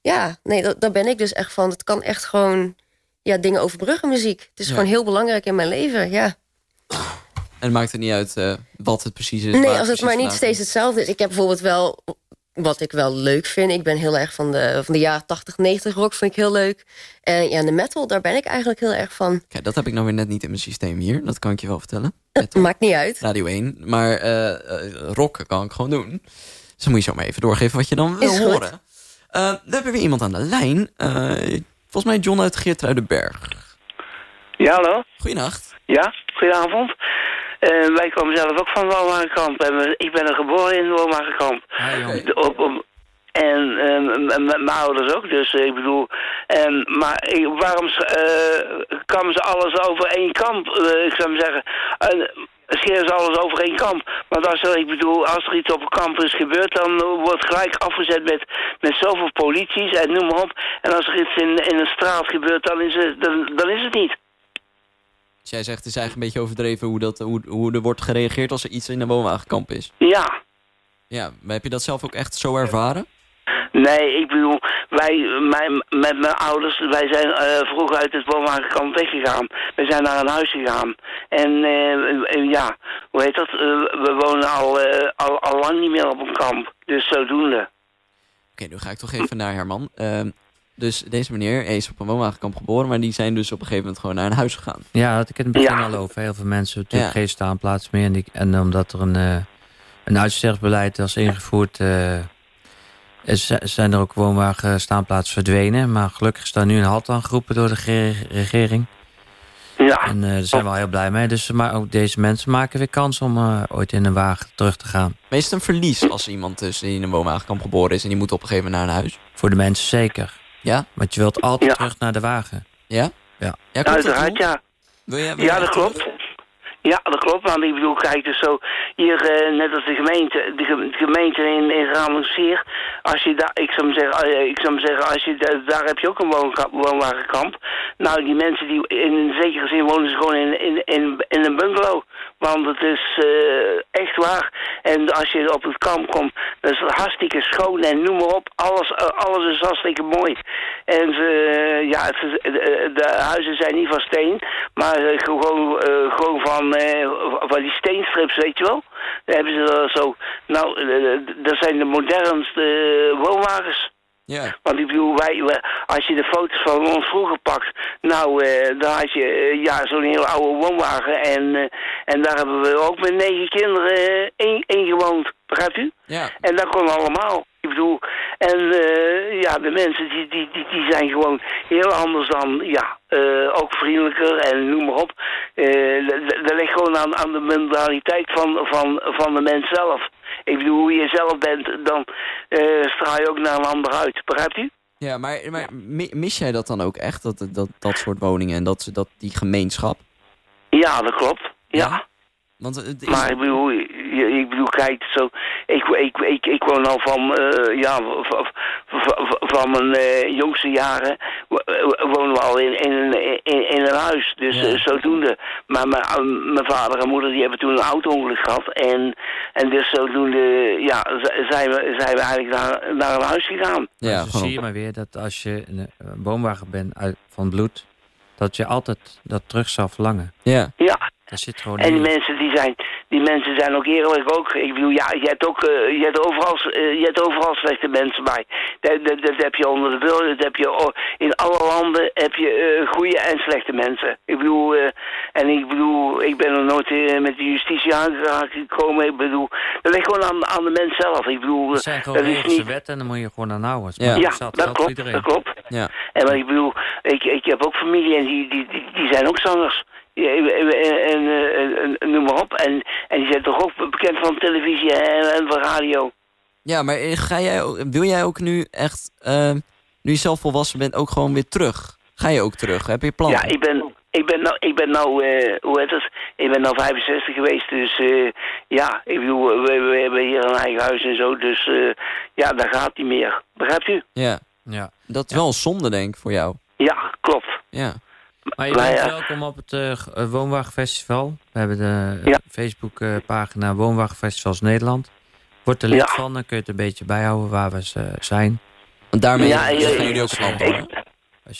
ja, nee, dat, daar ben ik dus echt van. Het kan echt gewoon ja, dingen overbruggen, muziek. Het is Ja. gewoon heel belangrijk in mijn leven, ja. En het maakt er niet uit eh, wat het precies is. Nee, als het maar niet steeds hetzelfde is. Ik heb bijvoorbeeld wel, wat ik wel leuk vind... ik ben heel erg van de, van de jaren 80, 90 rock, vind ik heel leuk. En ja, de metal, daar ben ik eigenlijk heel erg van. Kijk, dat heb ik nou weer net niet in mijn systeem hier. Dat kan ik je wel vertellen. Maakt niet uit. Radio 1. Maar eh eh, rock kan ik gewoon doen. Dus dan moet je zo maar even doorgeven wat je dan wil horen. Eh dan hebben we weer iemand aan de lijn. Eh, volgens mij John uit Geertruidenberg. Ja, hallo? Goedenacht. Ja, goedenavond. Eh, wij komen zelf ook van Woonwagenkamp. En we- ik ben er geboren in Woonwagenkamp. De- Op, op, en eh, mijn ouders ook, dus eh, ik bedoel... En, maar ik- waarom uh, ze alles over één kamp? Eh, ik zou maar zeggen... eh, scheren ze alles over één kamp. Want als er, ik bedoel, als er iets op een campus gebeurt... dan eh, wordt gelijk afgezet met, met zoveel polities en noem maar op. En als er iets in, in een straat gebeurt, dan is het, dan, dan is het niet. Jij zegt het is eigenlijk een beetje overdreven hoe, dat, hoe, hoe er wordt gereageerd als er iets in een woonwagenkamp is. Ja. Ja, maar heb je dat zelf ook echt zo ervaren? Nee, ik bedoel, wij, mijn, met mijn ouders, wij zijn eh, vroeger uit het woonwagenkamp weggegaan. We zijn naar een huis gegaan. En eh, eh, ja, hoe heet dat? We wonen al, al, al lang niet meer op een kamp. Dus zodoende. Oké, nu ga ik toch even naar Herman. Dus deze meneer is op een woonwagenkamp geboren... maar die zijn dus op een gegeven moment gewoon naar een huis gegaan. Ja, dat ik het in het begin al over. Heel veel mensen hebben natuurlijk Ja. geen staanplaats meer. En, die, en omdat er een, eh een uitsterfbeleid is ingevoerd... eh, is- zijn er ook woonwagen staanplaatsen verdwenen. Maar gelukkig is daar nu een halt aan geroepen door de ge- regering. Ja. En eh, daar zijn we al heel blij mee. Dus, maar ook deze mensen maken weer kans om eh, ooit in een wagen terug te gaan. Maar is het een verlies als iemand dus in een woonwagenkamp geboren is... en die moet op een gegeven moment naar een huis? Voor de mensen zeker. Ja? Want je wilt altijd terug naar de wagen. Ja? Ja. Ja, Uiteraard, ja. Wil jij, wil Ja, dat terug? klopt. Ja, dat klopt. Want ik bedoel, kijk, dus zo hier, eh, net als de gemeente, de, ge- de gemeente in, in Ramelseer, als je daar, ik zou maar zeggen, eh, ik zou zeggen, als je da- daar heb je ook een woonka- woonwagenkamp. Nou, die mensen die in een zekere zin wonen ze gewoon in, in, in, een bungalow. Want het is eh, echt waar. En als je op het kamp komt, dat is hartstikke schoon en noem maar op. Alles, alles is hartstikke mooi. En ja, het, de, de huizen zijn niet van steen, maar gewoon, gewoon van, eh, van die steenstrips, weet je wel. Dan hebben ze er zo, nou, eh, eh, dat zijn de modernste eh, woonwagens. Ja. Want ik bedoel, wij, wij- als je de foto's van ons vroeger pakt, nou, eh, dan had je eh, ja, zo'n hele oude woonwagen. En, eh, en daar hebben we ook met negen kinderen in, in gewoond. Begrijpt u? Ja. En dat kon allemaal. Ik bedoel, en eh, ja, de mensen die, die, die, die zijn gewoon heel anders dan, ja, eh, ook vriendelijker en noem maar op. Eh, dat- ligt gewoon aan, aan de mentaliteit van, van, van de mens zelf. Ik bedoel, hoe je zelf bent, dan eh, straal je ook naar een ander uit. Begrijpt u? Ja, maar, maar mi- mis jij dat dan ook echt, dat, dat, dat soort woningen en dat, dat, die gemeenschap? Ja, dat klopt. Ja. Want is... Maar ik bedoel, ik bedoel, kijk, zo, ik, ik, ik, ik woon al van, eh, ja, van mijn eh, jongste jaren eh, wonen we al in, in, een- in, in een huis. Dus Ja. zodoende. Maar mijn, mijn vader en moeder die hebben toen een auto-ongeluk gehad. En, en dus zodoende, ja, zijn we, zijn we eigenlijk naar, naar een huis gegaan. Ja, dus zie je maar weer dat als je een, een woonwagen bent uit, van bloed... dat je altijd dat terug zal verlangen. Ja. Ja. Dat zit gewoon En die mensen die zijn, die mensen zijn ook eerlijk ook. Ik bedoel, ja, je hebt ook, eh, je hebt overal, eh, je hebt overal slechte mensen bij. Dat, dat, dat heb je onder de bil, dat heb je in alle landen heb je eh, goede en slechte mensen. Ik bedoel, eh, en ik bedoel, ik ben er nooit met de justitie aangeraakt gekomen. Ik bedoel, dat ligt gewoon aan, aan de mens zelf. Ik bedoel, Het zijn gewoon dat is niet. wetten en dan moet je gewoon aan houden. Ja. Ja, zat, dat voor klopt, dat klopt. Ja. En wat ik bedoel, ik, ik heb ook familie en die, die, die, die zijn ook zangers. Ja, En, en, en, en noem maar op. En, en die zijn toch ook bekend van televisie en, en van radio. Ja, maar ga jij, ook- wil jij ook nu echt, eh, nu je zelf volwassen bent, ook gewoon weer terug? Ga je ook terug? Heb je plannen? Ja, ik ben, ik ben nou, ik ben nou eh, hoe heet het? Ik ben nou 65 geweest, dus eh, ja, ik bedoel, we, we hebben hier een eigen huis en zo, dus eh, ja, dat gaat niet meer. Begrijpt u? Ja. Ja. Dat is wel een zonde, denk ik, voor jou. Ja, klopt. Ja. Maar je Maar bent ja. welkom op het eh, g- eh, Woonwagenfestival. We hebben de Ja. Facebook-pagina Woonwagenfestivals Nederland. Word er lid Ja. van, dan kun je het een beetje bijhouden waar we eh, zijn. Want daarmee Ja, jullie ook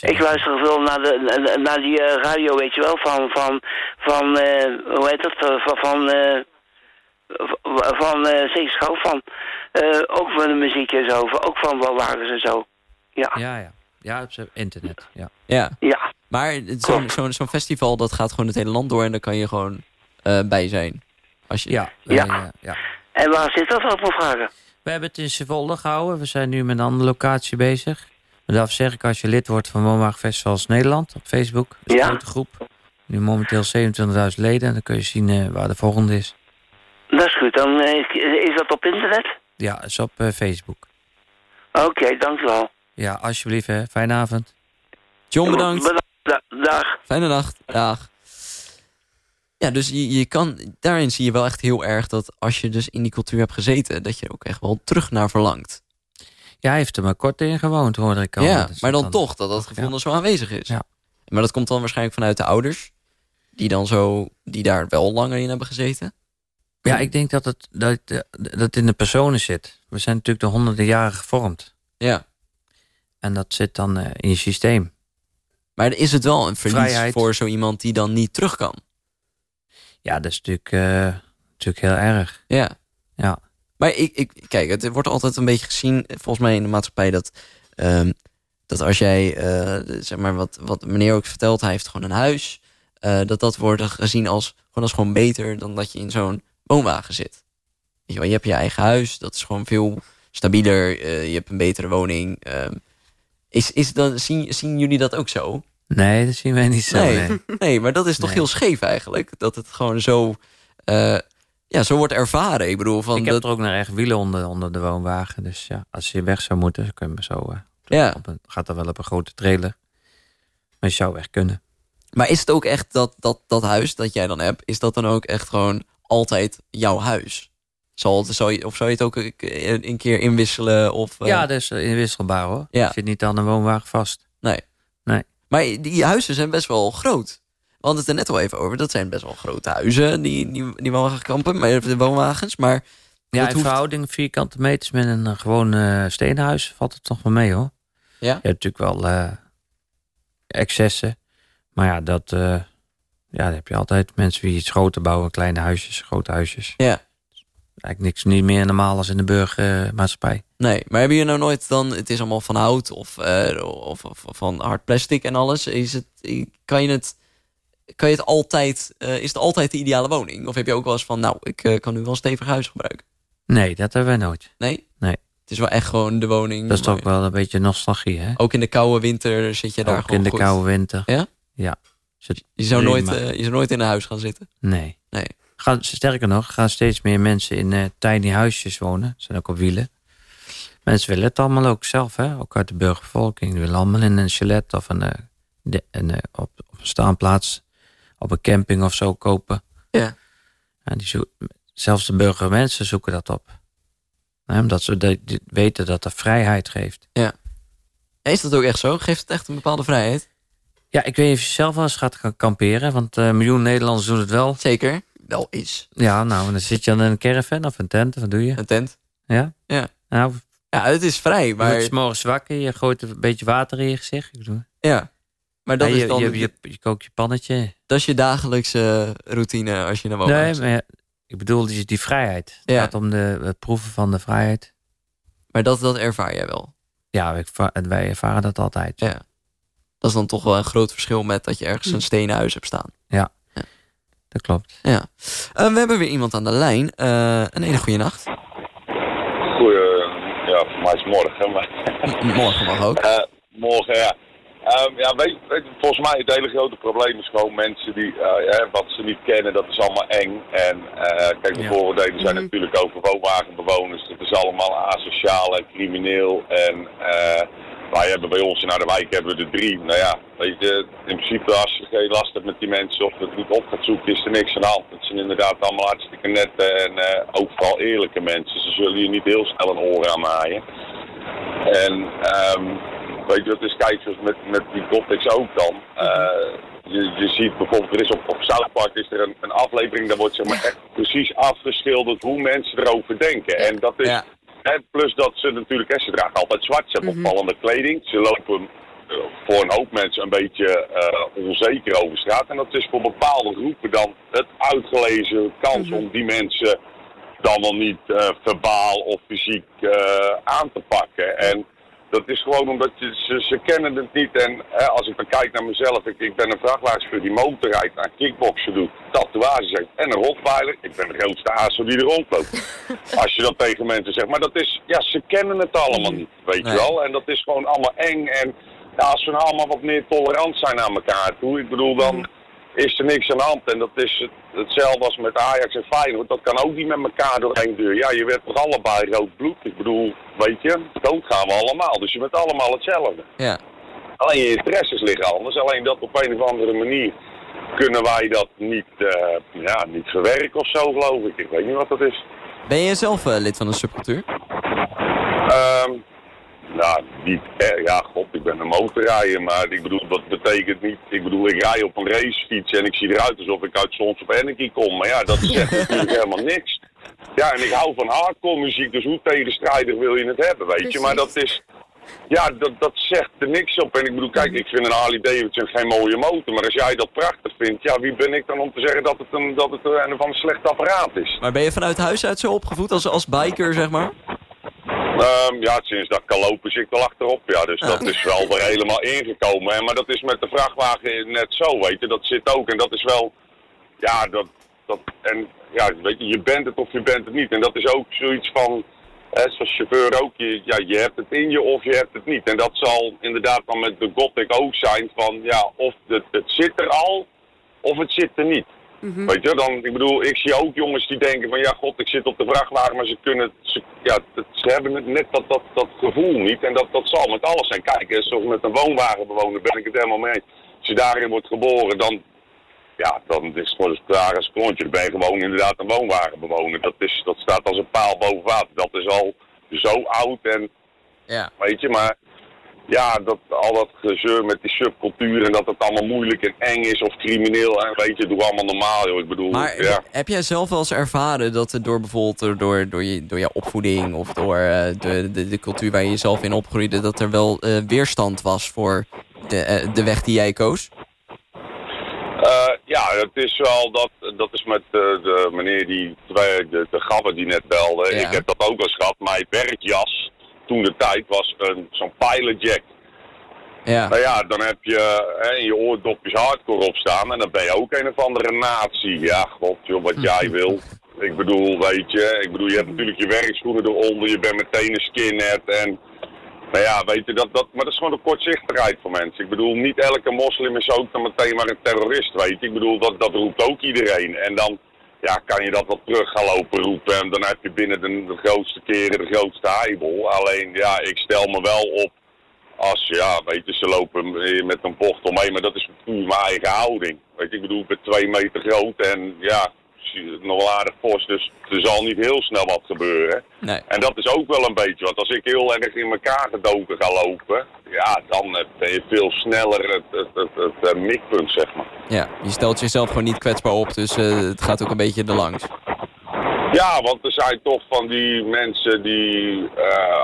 je Ik luister veel naar, de, naar- naar die eh, radio, weet je wel, van, van, van eh, hoe heet dat, Eh, van, van, eh, v- van eh Zeeschouw, van, eh, ook van de muziek en zo, van- ook van woonwagens en zo. Ja, Ja, ja. Ja, op internet. Ja. Ja. ja. Maar het- zo'n zo'n zo'n festival, dat gaat gewoon het hele land door en daar kan je gewoon eh, bij zijn. Als je... Ja, Ja. En waar zit dat op, vragen? We hebben het in Zwolle gehouden. We zijn nu met een andere locatie bezig. Maar daarvoor zeg ik, als je lid wordt van Woonwagenfestivals Nederland op Facebook, is een Ja. grote groep. Nu momenteel 27.000 leden en dan kun je zien eh, waar de volgende is. Dat is goed, dan eh, is dat op internet? Ja, is op Facebook. Oké, dankjewel. Ja, alsjeblieft hè. Fijne avond. John, bedankt. Bedankt. Da- dag. Fijne nacht. Dag. Ja, dus je, je kan, daarin zie je wel echt heel erg dat als je dus in die cultuur hebt gezeten, dat je er ook echt wel terug naar verlangt. Ja, hij heeft er maar kort in gewoond, hoorde ik al. ja, Dus maar dan toch, dat dat gevoel Ja. dan zo aanwezig is. Ja. Maar dat komt dan waarschijnlijk vanuit de ouders, die dan zo, die daar wel langer in hebben gezeten. Ja, ik denk dat het, dat, dat het in de personen zit. We zijn natuurlijk de honderden jaren gevormd. Ja. En dat zit dan eh, in je systeem. Maar is het wel een verlies Vrijheid. voor zo iemand die dan niet terug kan? Ja, dat is natuurlijk, eh, natuurlijk heel erg. Ja. Ja. Maar ik, ik, kijk, het wordt altijd een beetje gezien, volgens mij in de maatschappij, dat, ehm, dat als jij, eh, zeg maar, wat, wat meneer ook vertelt, hij heeft gewoon een huis, eh, dat dat wordt gezien als gewoon, als gewoon beter dan dat je in zo'n woonwagen zit. Weet je, wel, je hebt je eigen huis, dat is gewoon veel stabieler, je hebt een betere woning. ehm. Is, is dan, zien, zien jullie dat ook zo? Nee, dat zien wij niet zo. Nee, nee. nee maar dat is toch Nee. heel scheef eigenlijk. Dat het gewoon zo, eh, ja, zo wordt ervaren. Ik bedoel, van ik heb dat, er ook nog echt wielen onder, onder de woonwagen. Dus ja, als je weg zou moeten, dan kun je me zo... eh, ja. op een, gaat er wel op een grote trailer. Maar je zou echt kunnen. Maar is het ook echt dat, dat, dat huis dat jij dan hebt, is dat dan ook echt gewoon altijd jouw huis? Zal zal je, of zou je het ook een keer inwisselen? Of, eh, Ja, is inwisselbaar hoor. Ja. Je zit niet aan een woonwagen vast. Nee. Nee. Maar die huizen zijn best wel groot. We hadden het er net al even over. Dat zijn best wel grote huizen, die, die, die woonwagenkampen, maar de woonwagens. Maar Ja, in hoeft- verhouding vierkante meters met een eh, gewoon eh, steenhuis valt het toch wel mee hoor. Ja? Je hebt natuurlijk wel eh, excessen. Maar ja, dat eh, ja, heb je altijd. Mensen die iets groter bouwen, kleine huisjes, grote huisjes. Ja. Eigenlijk niks niet meer normaal als in de burgermaatschappij. Nee, maar hebben jullie nou nooit dan, het is allemaal van hout of, eh, of, of van hard plastic en alles. Is het, kan je het, kan je het altijd, eh, is het altijd de ideale woning? Of heb je ook wel eens van, nou, ik eh, kan nu wel een stevig huis gebruiken? Nee, dat hebben wij nooit. Nee? Nee. Het is wel echt gewoon de woning. Dat is toch wel een beetje nostalgie, hè? Ook in de koude winter zit je daar Ook gewoon in de goed. koude winter. Ja? Ja. Je zou, nooit, prima. je zou nooit in een huis gaan zitten? Nee. Nee. Gaan, sterker nog, gaan steeds meer mensen in eh, tiny huisjes wonen. Ze zijn ook op wielen. Mensen willen het allemaal ook zelf, hè? Ook uit de burgerbevolking. Die willen allemaal in een chalet of een, eh, de- een, eh, op, op een staanplaats, op een camping of zo kopen. Ja. En die zelfs de burgermensen zoeken dat op. Omdat ze de- weten dat dat vrijheid geeft. Ja. Is dat ook echt zo? Geeft het echt een bepaalde vrijheid? Ja, ik weet niet of je zelf wel eens gaat gaan kamperen. Want een miljoen Nederlanders doen het wel. Zeker. Wel is. Ja, nou, dan zit je dan in een caravan of een tent. Wat doe je? Een tent? Ja? Ja. Nou, Ja, het is vrij, je maar... wordt 's morgens wakker, je gooit een beetje water in je gezicht. Ik bedoel, Ja. Maar dat Ja, is je, dan... je, je, je kookt je pannetje. Dat is je dagelijkse routine als je naar woont. Nee, maar ja, ik bedoel die, die vrijheid. Het Ja. gaat om de, het proeven van de vrijheid. Maar dat, dat ervaar jij wel. Ja, ik, wij ervaren dat altijd. Ja. Dat is dan toch wel een groot verschil met dat je ergens een stenen huis hebt staan. Ja, dat klopt. Ja. Eh, we hebben weer iemand aan de lijn. Eh, een hele goede nacht. Goeie, ja, voor mij is het morgen, maar... Morgen mag ook. Eh, morgen, ja. Ehm, ja, weet, weet je, volgens mij het hele grote probleem is gewoon mensen die, eh, ja, wat ze niet kennen, dat is allemaal eng. En eh, kijk, de Ja. vooroordelen zijn natuurlijk over woonwagenbewoners. Dat is allemaal asociaal en crimineel. En eh, wij hebben bij ons in Harderwijk hebben we er drie. Nou ja, weet je, in principe als je geen last hebt met die mensen of het niet op gaat zoeken, is er niks aan de hand. Het zijn inderdaad allemaal hartstikke nette en eh, ook eerlijke mensen. Ze zullen je niet heel snel een oor aan maaien. En ehm, weet je, wat is kijk, met, met die Gothics ook dan. Eh, je, je ziet bijvoorbeeld, er is op, op South is er een, een aflevering, daar wordt zeg maar echt precies afgeschilderd hoe mensen erover denken. En dat is, plus dat ze natuurlijk, hè, ze dragen altijd zwart, ze hebben opvallende kleding, ze lopen eh, voor een hoop mensen een beetje eh, onzeker over straat. En dat is voor bepaalde groepen dan het uitgelezen kans om die mensen dan wel niet eh, verbaal of fysiek aan te pakken. En dat is gewoon omdat je, ze, ze kennen het niet. En hè, als ik dan kijk naar mezelf, ik, ik ben een vrachtwagenchauffeur die motorrijdt, naar kickboksen doet, tatoeages heeft en een rottweiler. Ik ben de grootste aso die er rondloopt. als je dat tegen mensen zegt. Maar dat is, ja, ze kennen het allemaal niet, weet je wel. En dat is gewoon allemaal eng. En ja, als we nou allemaal wat meer tolerant zijn naar elkaar toe, ik bedoel dan is er niks aan de hand. En dat is het, hetzelfde als met Ajax en Feyenoord. Dat kan ook niet met elkaar doorheen deur. Ja, je werd toch allebei rood bloed. Ik bedoel, weet je, dood gaan we allemaal. Dus je bent allemaal hetzelfde. Ja. Alleen je interesses liggen anders. Alleen dat op een of andere manier kunnen wij dat niet, eh, ja, niet verwerken of zo, geloof ik. Ik weet niet wat dat is. Ben je zelf eh, lid van een subcultuur? Nou, niet. Ja, god, ik ben een motorrijder, maar ik bedoel, dat betekent niet... Ik bedoel, ik rij op een racefiets en ik zie eruit alsof ik uit Sons of Anarchy kom. Maar ja, dat zegt natuurlijk helemaal niks. Ja, en ik hou van hardcore muziek, dus hoe tegenstrijdig wil je het hebben, weet je? Maar dat is... Ja, dat, dat zegt er niks op. En ik bedoel, kijk, ik vind een Harley Davidson geen mooie motor. Maar als jij dat prachtig vindt, ja, wie ben ik dan om te zeggen dat het een, dat het een, van een slecht apparaat is? Maar ben je vanuit huis uit zo opgevoed als, als biker, zeg maar? Ehm, ja, sinds dat ik kan lopen zit ik wel achterop. Ja, dus dat is wel er helemaal ingekomen. Hè. Maar dat is met de vrachtwagen net zo, weet je. Dat zit ook. En dat is wel, ja, dat, dat, en ja, weet je, je bent het of je bent het niet. En dat is ook zoiets van, hè, zoals chauffeur ook, je, ja, je hebt het in je of je hebt het niet. En dat zal inderdaad dan met de Gothic ook zijn van, ja, of het, het zit er al, of het zit er niet. Weet je, dan, ik bedoel, ik zie ook jongens die denken van ja god, ik zit op de vrachtwagen, maar ze kunnen, ze, ja, het- ze hebben het net dat, dat, dat gevoel niet. En dat, dat zal met alles zijn. Kijk, zoals met een woonwagenbewoner ben ik het helemaal mee. Als je daarin wordt geboren, dan, ja, dan is het gewoon een klare klontje. Dan ben je gewoon inderdaad een woonwagenbewoner. Dat, is, dat staat als een paal boven water. Dat is al zo oud en, Ja. weet je, maar ja, dat, al dat gezeur met die subcultuur en dat het allemaal moeilijk en eng is of crimineel. En weet je, doe allemaal normaal, joh. Ik bedoel, Maar ja. heb jij zelf wel eens ervaren dat er door bijvoorbeeld door, door, door, je, door jouw opvoeding of door eh, de, de, de cultuur waar je jezelf in opgroeide, dat er wel eh, weerstand was voor de, eh, de weg die jij koos? Eh, ja, het is wel dat, dat is met eh, de meneer die, twee- de, de gabber die net belde. Ja. Ik heb dat ook eens gehad. Mijn werkjas toen de tijd was een, zo'n pilot jack. Ja. Nou ja, dan heb je hè, in je oordopjes hardcore op staan en dan ben je ook een of andere nazi. Ja, god joh, wat jij wil. Ik bedoel, weet je, ik bedoel, je hebt natuurlijk je werkschoenen eronder, je bent meteen een skinhead en... Nou ja, weet je, dat, dat, maar dat is gewoon de kortzichtigheid van mensen. Ik bedoel, niet elke moslim is ook dan meteen maar een terrorist, weet je. Ik bedoel, dat, dat roept ook iedereen. En dan ja, kan je dat wel terug gaan lopen roepen en dan heb je binnen de, grootste keren de grootste heibel. Alleen, ja, ik stel me wel op als, ja, weet je, ze lopen met een bocht omheen, maar dat is puur mijn eigen houding. Weet je, ik bedoel, ik ben twee meter groot en ja, nog wel aardig fors, dus er zal niet heel snel wat gebeuren. Nee. En dat is ook wel een beetje wat. Als ik heel erg in elkaar gedoken ga lopen, ja, dan eh, ben je veel sneller het, het, het, het, eh, mikpunt, zeg maar. Ja, je stelt jezelf gewoon niet kwetsbaar op, dus eh, het gaat ook een beetje erlangs. Ja, want er zijn toch van die mensen die,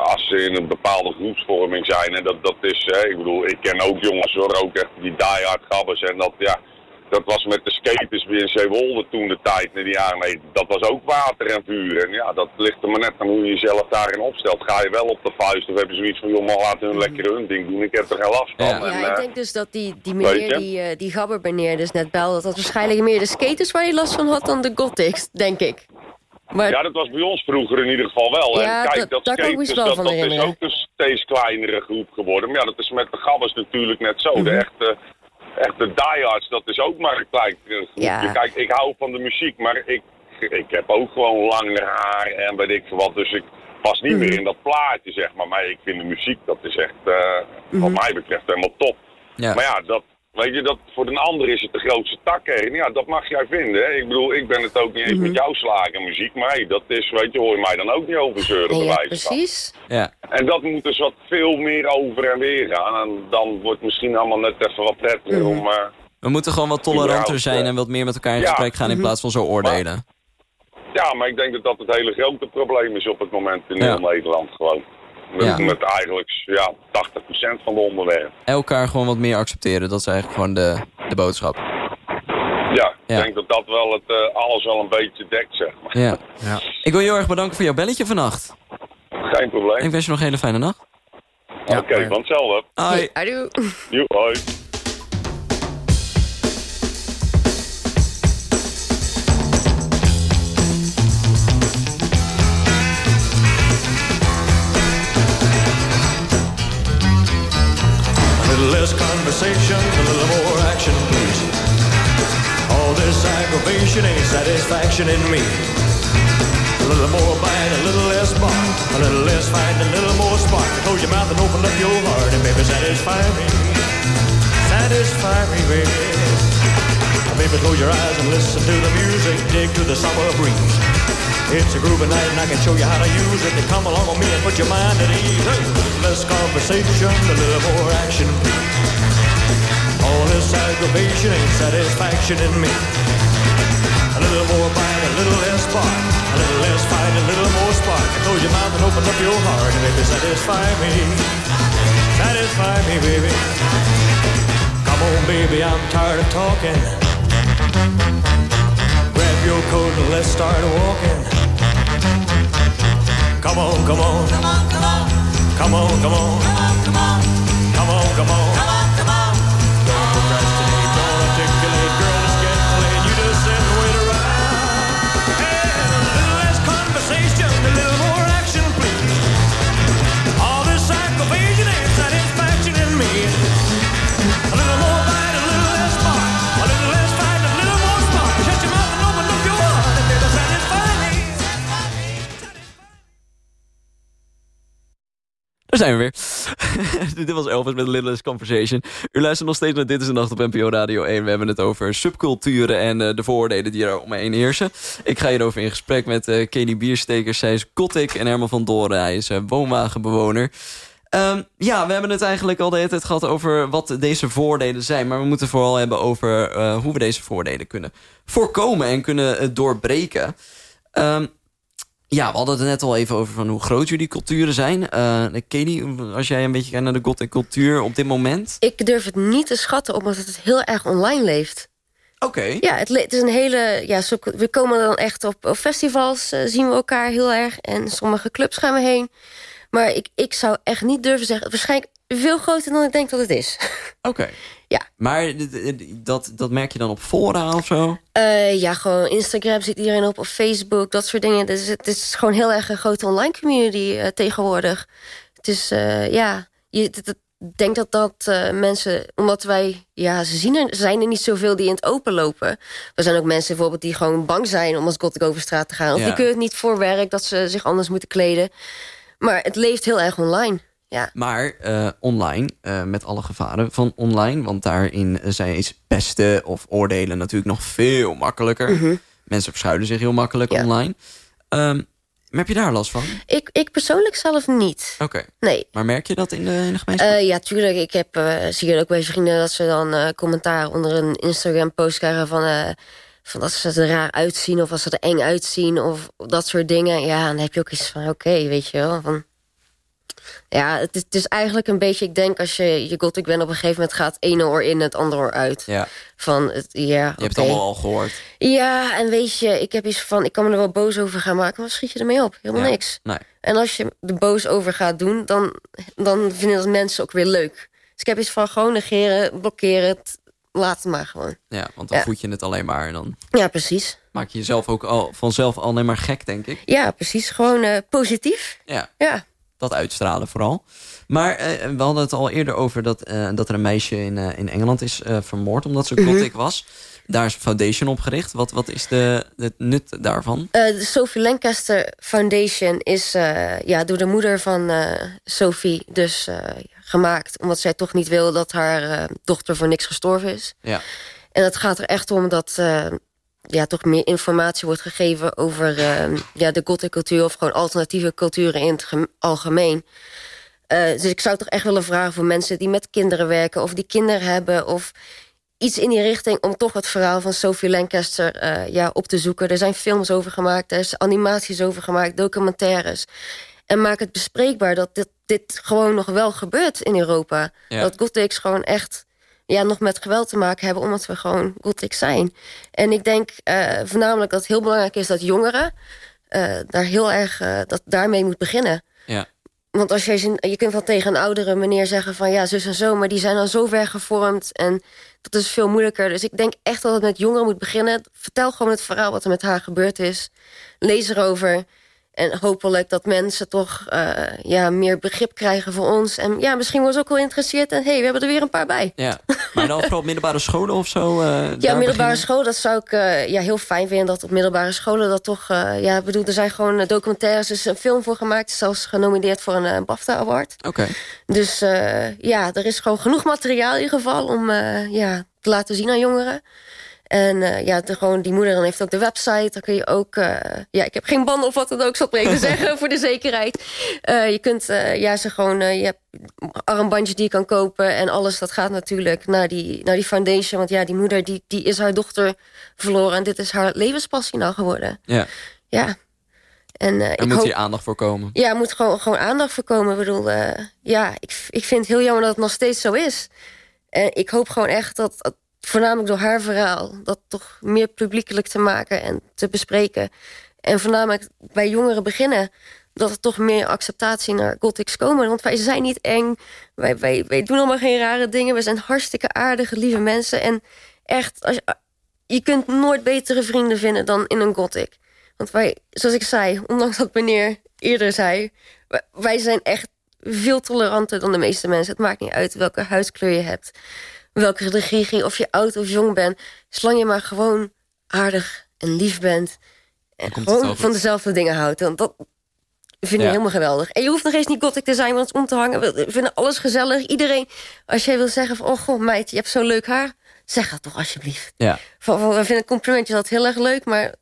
als ze in een bepaalde groepsvorming zijn, en dat, dat is, hè, ik bedoel, ik ken ook jongens hoor, ook echt die diehard gabbers, en dat, ja, dat was met de skaters weer in Zeewolde toen de tijd, in de jaren 90. Dat was ook water en vuur, en ja, dat ligt er maar net aan hoe je jezelf daarin opstelt. Ga je wel op de vuist, of heb je zoiets van, joh, maar laten hun lekker hun ding doen, ik heb er geen last van. Ja, En, ik eh, denk dus dat die, die meneer, die, eh, die gabber meneer dus net belde... dat dat waarschijnlijk meer de skaters waar je last van had dan de gothics, denk ik. Maar Ja, dat was bij ons vroeger in ieder geval wel. Ja, en kijk, dat- dat, skaters, wel dat, is ook een steeds kleinere groep geworden. Maar ja, dat is met de gabbers natuurlijk net zo. De echte, echte diehards, dat is ook maar een klein eh, groepje. Ja. Kijk, ik hou van de muziek, maar ik, ik heb ook gewoon langer haar en weet ik veel wat. Dus ik, past niet Mhm. meer in dat plaatje, zeg maar. Maar ik vind de muziek, dat is echt, eh, Mhm. wat mij betreft, helemaal top. Ja. Maar ja, dat, weet je, dat, voor een ander is het de grootste tak. Hè. Ja, dat mag jij vinden. Hè. Ik bedoel, ik ben het ook niet eens Mhm. met jouw slagermuziek. Maar hey, dat is, weet je, hoor je mij dan ook niet over zeuren, Ja, van. precies. Ja. En dat moet dus wat veel meer over en weer gaan. En dan wordt het misschien allemaal net even wat prettiger Mhm. om... eh, We moeten gewoon wat toleranter zijn en wat meer met elkaar in Ja. gesprek gaan... in Mhm. plaats van zo oordelen. Ja, maar ik denk dat dat het hele grote probleem is op het moment in Ja. heel Nederland gewoon. Met, Ja. met eigenlijk ja, 80% van de onderwerpen. Elkaar gewoon wat meer accepteren, dat is eigenlijk gewoon de, de boodschap. Ja, ik Ja. denk dat dat wel het, eh, alles wel een beetje dekt, zeg maar. Ja. Ik wil je heel erg bedanken voor jouw belletje vannacht. Geen probleem. Ik wens je nog een hele fijne nacht. Oké, van hetzelfde. Hoi. Adoe. Joe, hoi. Conversation, a little more action, please. All this aggravation ain't satisfaction in me. A little more bite, a little less bark, a little less fight, a little more spark. Close your mouth and open up your heart, and baby, satisfy me. Satisfy me, baby. Baby, close your eyes and listen to the music, dig to the summer breeze. It's a groovy night and I can show you how to use it. Then come along with me and put your mind at ease. Less conversation, a little more action. All this aggravation ain't satisfaction in me. A little more bite, a little less spark. A little less fight, a little more spark. Close your mouth and open up your heart and baby, satisfy me. Satisfy me, baby. Come on, baby, I'm tired of talking. Your coat and let's start walking. Come on, come on. Come on, come on. Come on, come on. Come on, come on. Zijn we weer. Dit was Elvis met Littlest Conversation. U luistert nog steeds naar Dit is de Nacht op NPO Radio 1. We hebben het over subculturen en eh, de vooroordelen die er omheen heersen. Ik ga hierover in gesprek met uh, Kenny Bierstekers. Zij is Gothic en Herman van Doren. Hij is uh, woonwagenbewoner. Um, ja, we hebben het eigenlijk al de hele tijd gehad over wat deze voordelen zijn. Maar we moeten vooral hebben over hoe we deze voordelen kunnen voorkomen en kunnen doorbreken. Um, ja, we hadden het net al even over van hoe groot jullie culturen zijn. Uh, Kenny, als jij een beetje kijkt naar de gothic cultuur op dit moment. Ik durf het niet te schatten, omdat het heel erg online leeft. Oké. Okay. Ja, het, het, is een hele... Ja, zo, we komen dan echt op, op festivals, uh, zien we elkaar heel erg. En sommige clubs gaan we heen. Maar ik, ik zou echt niet durven zeggen... waarschijnlijk veel groter dan ik denk dat het is. Oké. Okay. Ja. Maar dat, dat merk je dan op fora of zo? Uh, ja, gewoon Instagram zit iedereen op, of Facebook, dat soort dingen. Dus het is gewoon heel erg een grote online community uh, tegenwoordig. Het is, uh, ja... Je, ik denk dat dat uh, mensen, omdat wij, ja, ze zien er, zijn er niet zoveel die in het open lopen. Er zijn ook mensen bijvoorbeeld die gewoon bang zijn om als gothic over straat te gaan. Of ja. die kunnen het niet voor werk, dat ze zich anders moeten kleden. Maar het leeft heel erg online. Ja. Maar uh, online, uh, met alle gevaren van online... want daarin zijn is pesten of oordelen natuurlijk nog veel makkelijker. Mhm. Mm -hmm. Mensen verschuilen zich heel makkelijk ja. online. Um, maar heb je daar last van? Ik, ik persoonlijk zelf niet. Oké. Okay. Nee. Maar merk je dat in de, in de gemeenschap? Uh, ja, tuurlijk. Ik heb, uh, zie je ook bij vrienden dat ze dan uh, commentaar onder een Instagram-post krijgen van, van dat ze er raar uitzien of als ze er eng uitzien of dat soort dingen. Ja, dan heb je ook iets van, oké, okay, weet je wel. Van, ja, het is, het is, eigenlijk een beetje, ik denk als je je gothic bent op een gegeven moment gaat het ene oor in het andere oor uit. Ja. Van, het, ja, je hebt het allemaal al gehoord. Ja, en weet je, ik heb iets van, ik kan me er wel boos over gaan maken, maar schiet je ermee op? Helemaal ja. niks. Nee. En als je er boos over gaat doen, dan, dan vinden dat mensen ook weer leuk. Dus ik heb iets van gewoon negeren, blokkeren, het, laat het maar gewoon. Ja, want dan ja. voed je het alleen maar en dan... Ja, precies. Maak je jezelf ook al, vanzelf alleen maar gek, denk ik. Ja, precies. Gewoon uh, positief. Ja. Ja. Dat uitstralen vooral. Maar uh, we hadden het al eerder over dat, uh, dat er een meisje in, uh, in Engeland is vermoord... omdat ze gothic mm -hmm. was. daar is een foundation opgericht. Wat, wat is de, het nut daarvan? Eh, de Sophie Lancaster Foundation is eh, ja, door de moeder van eh, Sophie dus eh, gemaakt. Omdat zij toch niet wil dat haar eh, dochter voor niks gestorven is. Ja. En het gaat er echt om dat eh, ja, toch meer informatie wordt gegeven over eh, ja, de gothic cultuur... of gewoon alternatieve culturen in het gem- algemeen. Eh, dus ik zou toch echt willen vragen voor mensen die met kinderen werken... of die kinderen hebben of iets in die richting... om toch het verhaal van Sophie Lancaster eh, ja, op te zoeken. Er zijn films over gemaakt, er is animaties over gemaakt, documentaires. En maak het bespreekbaar dat dit, dit gewoon nog wel gebeurt in Europa. Ja. Dat gothics gewoon echt ja, nog met geweld te maken hebben... omdat we gewoon gothic zijn. En ik denk eh, voornamelijk dat het heel belangrijk is dat jongeren... eh, daar heel erg eh, dat daarmee moet beginnen. Ja. Want als zin- je kunt wel tegen een oudere meneer zeggen van ja, zus en zo, maar die zijn al zo ver gevormd en dat is veel moeilijker. Dus ik denk echt dat het met jongeren moet beginnen. Vertel gewoon het verhaal wat er met haar gebeurd is. Lees erover. En hopelijk dat mensen toch eh, ja, meer begrip krijgen voor ons. En ja, misschien worden ze ook wel geïnteresseerd. En hé, hey, we hebben er weer een paar bij. Ja. Maar dan vooral op middelbare scholen of zo? eh, Ja, middelbare school, dat zou ik eh, ja, heel fijn vinden... dat op middelbare scholen dat toch... ja, bedoel, er zijn gewoon documentaires, er is een film voor gemaakt... zelfs genomineerd voor een BAFTA Award. Oké. Dus ja, er is gewoon genoeg materiaal in ieder geval... om ja, te laten zien aan jongeren. En eh, ja, de, gewoon die moeder dan heeft ook de website. Dan kun je ook... eh, ja, ik heb geen banden of wat dan ook, zal ik even zeggen... voor de zekerheid. Eh, je kunt ja, ze gewoon... je hebt armbandjes die je kan kopen en alles. Dat gaat natuurlijk naar die, naar die foundation. Want ja, die moeder die, die is haar dochter verloren... en dit is haar levenspassie nou geworden. Ja. Ja. En, ik moet hoop, hier aandacht voor komen. ja, er moet gewoon, gewoon aandacht voor komen. Ik bedoel, ja, ik, ik vind het heel jammer dat het nog steeds zo is. En ik hoop gewoon echt dat voornamelijk door haar verhaal... dat toch meer publiekelijk te maken en te bespreken. En voornamelijk bij jongeren beginnen... dat er toch meer acceptatie naar gothics komen. Want wij zijn niet eng. Wij, wij, wij doen allemaal geen rare dingen. We zijn hartstikke aardige, lieve mensen. En echt, als je, je kunt nooit betere vrienden vinden dan in een gothic. Want wij, zoals ik zei, ondanks dat meneer eerder zei... wij- zijn echt veel toleranter dan de meeste mensen. Het maakt niet uit welke huidskleur je hebt. Welke religie, of je oud of jong bent. Zolang je maar gewoon aardig en lief bent. En gewoon van dezelfde dingen houdt. Want dat vind ik Ja. helemaal geweldig. En je hoeft nog eens niet gothic te zijn, want om te hangen. We vinden alles gezellig. Iedereen, als jij wil zeggen van... oh god meid, je hebt zo leuk haar. Zeg dat toch alsjeblieft. Ja. We vinden complimentjes altijd heel erg leuk, maar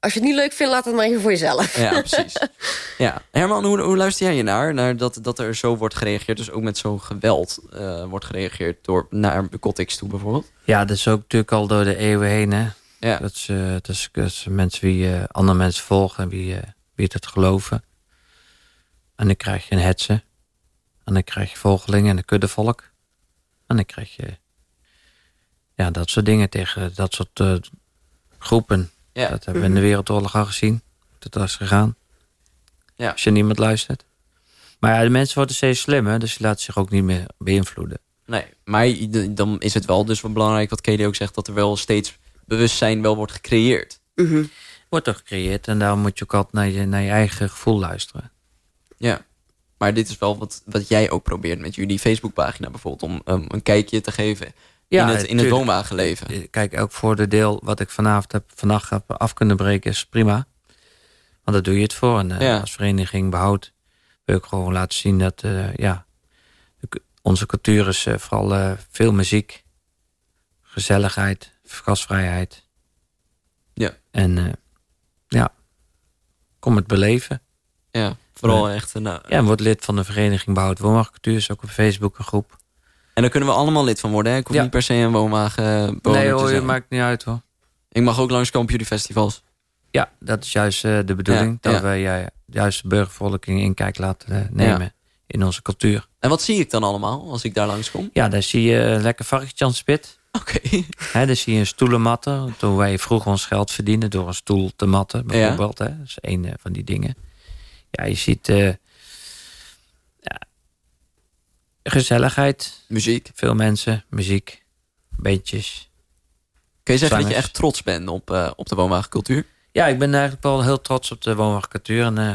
als je het niet leuk vindt, laat het maar even voor jezelf. Ja, precies. Ja. Herman, hoe, hoe luister jij je naar? naar dat, dat er zo wordt gereageerd, dus ook met zo'n geweld eh, wordt gereageerd door, naar de toe bijvoorbeeld? Ja, dat is ook natuurlijk al door de eeuwen heen. Hè? Ja. Dat, is, eh, dat, is, dat is mensen wie eh, andere mensen volgen en wie, eh, wie het geloven. En dan krijg je een hetze. En dan krijg je volgelingen en een kuddevolk. En dan krijg je ja, dat soort dingen tegen dat soort eh, groepen. Ja. Dat hebben we in de Wereldoorlog al gezien. Dat is gegaan. Ja. Als je niemand luistert. Maar ja, de mensen worden steeds slimmer, dus die laten zich ook niet meer beïnvloeden. Nee, maar dan is het wel dus wel belangrijk wat Kelly ook zegt... dat er wel steeds bewustzijn wel wordt gecreëerd. Wordt er gecreëerd en daarom moet je ook altijd naar je, naar je eigen gevoel luisteren. Ja. Maar dit is wel wat, wat jij ook probeert met jullie Facebookpagina bijvoorbeeld... om um, een kijkje te geven in, het, in het woonwagenleven. Kijk, elk voordeel wat ik vanavond heb, vannacht heb af kunnen breken is prima. Want daar doe je het voor. En eh, Ja. als vereniging behoud wil ik gewoon laten zien dat eh, ja, de onze cultuur is eh, vooral eh, veel muziek, gezelligheid, gastvrijheid. Ja. En eh, ja, kom het beleven. Ja, vooral Eh, echt... Nou, Ja, en word lid van de vereniging Behoud Woonwagencultuur. is ook op Facebook een groep. En daar kunnen we allemaal lid van worden. Hè? Ik hoef Ja. niet per se een woonwagen eh, Nee hoor, zijn. maakt niet uit hoor. Ik mag ook jullie festivals. Ja, dat is juist eh, de bedoeling. Ja, dat ja. we ja, juist de burgervolking in kijk laten eh, nemen in onze cultuur. En wat zie ik dan allemaal als ik daar langskom? Ja, daar zie je een lekker varkentje aan het spit. Oké. Hè, dan zie je een stoelenmatten. Toen wij vroeger ons geld verdienden door een stoel te matten, bijvoorbeeld. Hè. Dat is een van die dingen. Ja, je ziet gezelligheid. Muziek. Veel mensen, muziek, beentjes. Kun je zeggen dat je echt trots bent op, eh, op de woonwagencultuur? Ja, ik ben eigenlijk wel heel trots op de woonwagencultuur. En eh,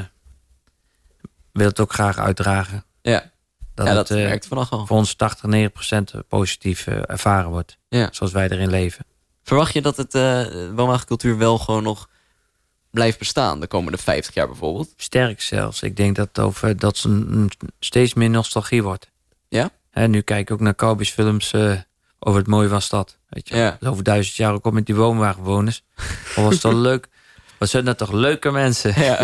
wil het ook graag uitdragen. Ja. Dat Ja, het dat eh, werkt vanaf al. voor ons 80, 90 procent positief ervaren wordt. Ja. Zoals wij erin leven. Verwacht je dat het uh, woonwagencultuur wel gewoon nog blijft bestaan de komende 50 jaar bijvoorbeeld? Sterk zelfs. Ik denk dat, over, dat ze steeds meer nostalgie wordt. Ja? En nu kijk ik ook naar cowboysfilms uh, over het mooie van stad. Weet je? Ja. Over duizend jaar ook al met die woonwagenwoners. Wat was dat leuk? Wat zijn dat toch leuke mensen? Ja.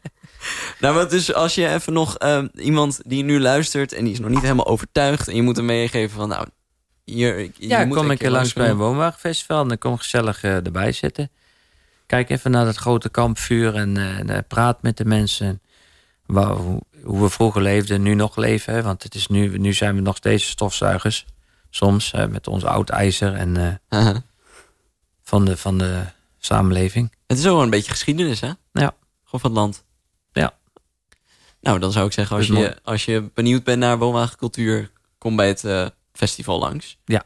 nou, wat dus als je even nog uh, iemand die nu luistert... en die is nog niet helemaal overtuigd... en je moet hem meegeven van... nou, hier, je ja, moet kom een keer langs bij een woonwagenfestival... en dan kom gezellig uh, erbij zitten. Kijk even naar dat grote kampvuur en uh, praat met de mensen. Waar, hoe, hoe, we vroeger leefden en nu nog leven. Hè? Want het is nu, nu zijn we nog steeds stofzuigers. Soms met ons oud ijzer en -huh. van, de, van de samenleving. Het is ook wel een beetje geschiedenis, hè? Ja. Gewoon van het land. Ja. Nou, dan zou ik zeggen, als, je, als je benieuwd bent naar woonwagencultuur... kom bij het uh, festival langs. Ja.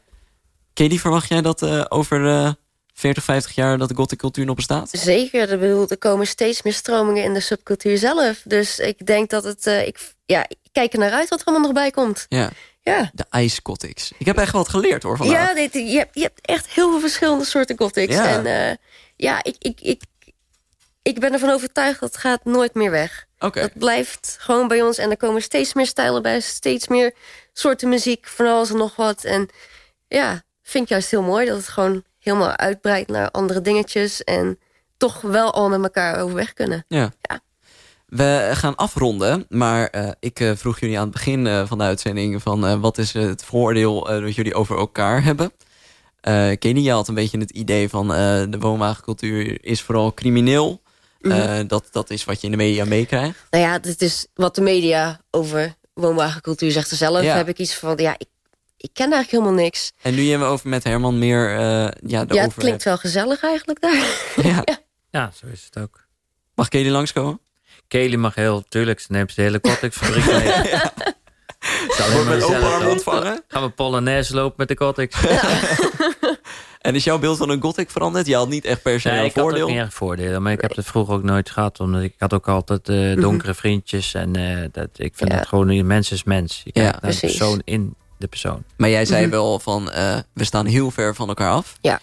Katie, verwacht jij dat uh, over 40, 50 jaar... dat de gothic cultuur nog bestaat? Zeker. Ik bedoel, er komen steeds meer stromingen in de subcultuur zelf. Dus ik denk dat het... uh, ik, ja, ik kijk er naar uit wat er allemaal nog bij komt. Ja. Ja. De ijsgothics. Ik heb echt wat geleerd hoor vandaag. Ja, dit, je, hebt, je hebt echt heel veel verschillende soorten gothics. Ja. En uh, ja, ik, ik, ik, ik ben ervan overtuigd dat het gaat nooit meer weg. Oké. Dat blijft gewoon bij ons. En er komen steeds meer stijlen bij. Steeds meer soorten muziek. Van alles en nog wat. En ja, vind ik juist heel mooi dat het gewoon helemaal uitbreidt naar andere dingetjes. En toch wel al met elkaar overweg kunnen. Ja. ja. We gaan afronden, maar uh, ik uh, vroeg jullie aan het begin uh, van de uitzending... van wat is het vooroordeel dat jullie over elkaar hebben. Kenny, je had een beetje het idee van de woonwagencultuur is vooral crimineel. Mm -hmm. dat, dat is wat je in de media meekrijgt. Nou ja, dit is wat de media over woonwagencultuur zegt zelf. Ja. Heb ik iets van, ja, ik, ik ken eigenlijk helemaal niks. En nu je me over met Herman meer ja, ja, het klinkt wel gezellig eigenlijk daar. Ja. ja. ja, zo is het ook. Mag Kelly langskomen? Kelly mag heel, tuurlijk, ze neemt de hele Cortex-fabriek mee. ja. Met open armen ontvangen? Gaan we Polonaise lopen met de Cortex. en is jouw beeld van een gothic veranderd? Je had niet echt per se nee, een ik voordeel? had ook niet echt voordelen. Maar ik heb het vroeger ook nooit gehad. Omdat ik had ook altijd uh, donkere vriendjes. En uh, dat, ik vind ja. het gewoon, een mens is mens. Je kijkt Ja, naar de persoon in de persoon. Maar jij zei Mhm. wel van, uh, we staan heel ver van elkaar af. Ja.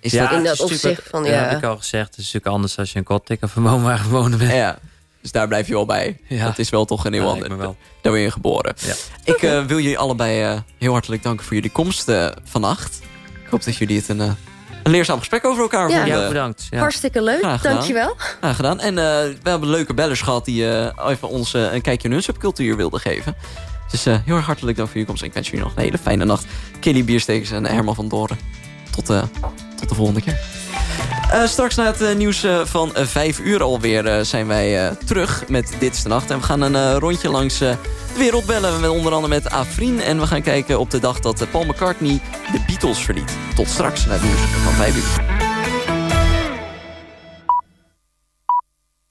Is ja, dat, in dat opzicht van, ja. heb ik al gezegd. Het is natuurlijk anders als je een Cortex of een woonwagen wonen bent. ja, dus daar blijf je wel bij. Ja. Dat is wel toch een heel Ja, ander. Daar ben je geboren. Ja. Ik uh, wil jullie allebei uh, heel hartelijk danken voor jullie komst uh, vannacht. Ik hoop dat jullie het een, een leerzaam gesprek over elkaar Ja. vonden. Ja, bedankt. Ja. Hartstikke leuk, Graag dankjewel. Graag gedaan. En we hebben leuke bellers gehad die even ons een kijkje in hun subcultuur wilden geven. Dus heel erg hartelijk dank voor jullie komst. Ik wens jullie nog een hele fijne nacht. Kelly Bierstekens en Herman van Doren. Tot, tot de volgende keer. Uh, straks na het uh, nieuws uh, van 5 uur alweer zijn wij terug met Dit is de Nacht. En we gaan een rondje langs de wereld bellen. Met onder andere met Afrin. En we gaan kijken op de dag dat Paul McCartney de Beatles verliet. Tot straks na het nieuws van 5 uur.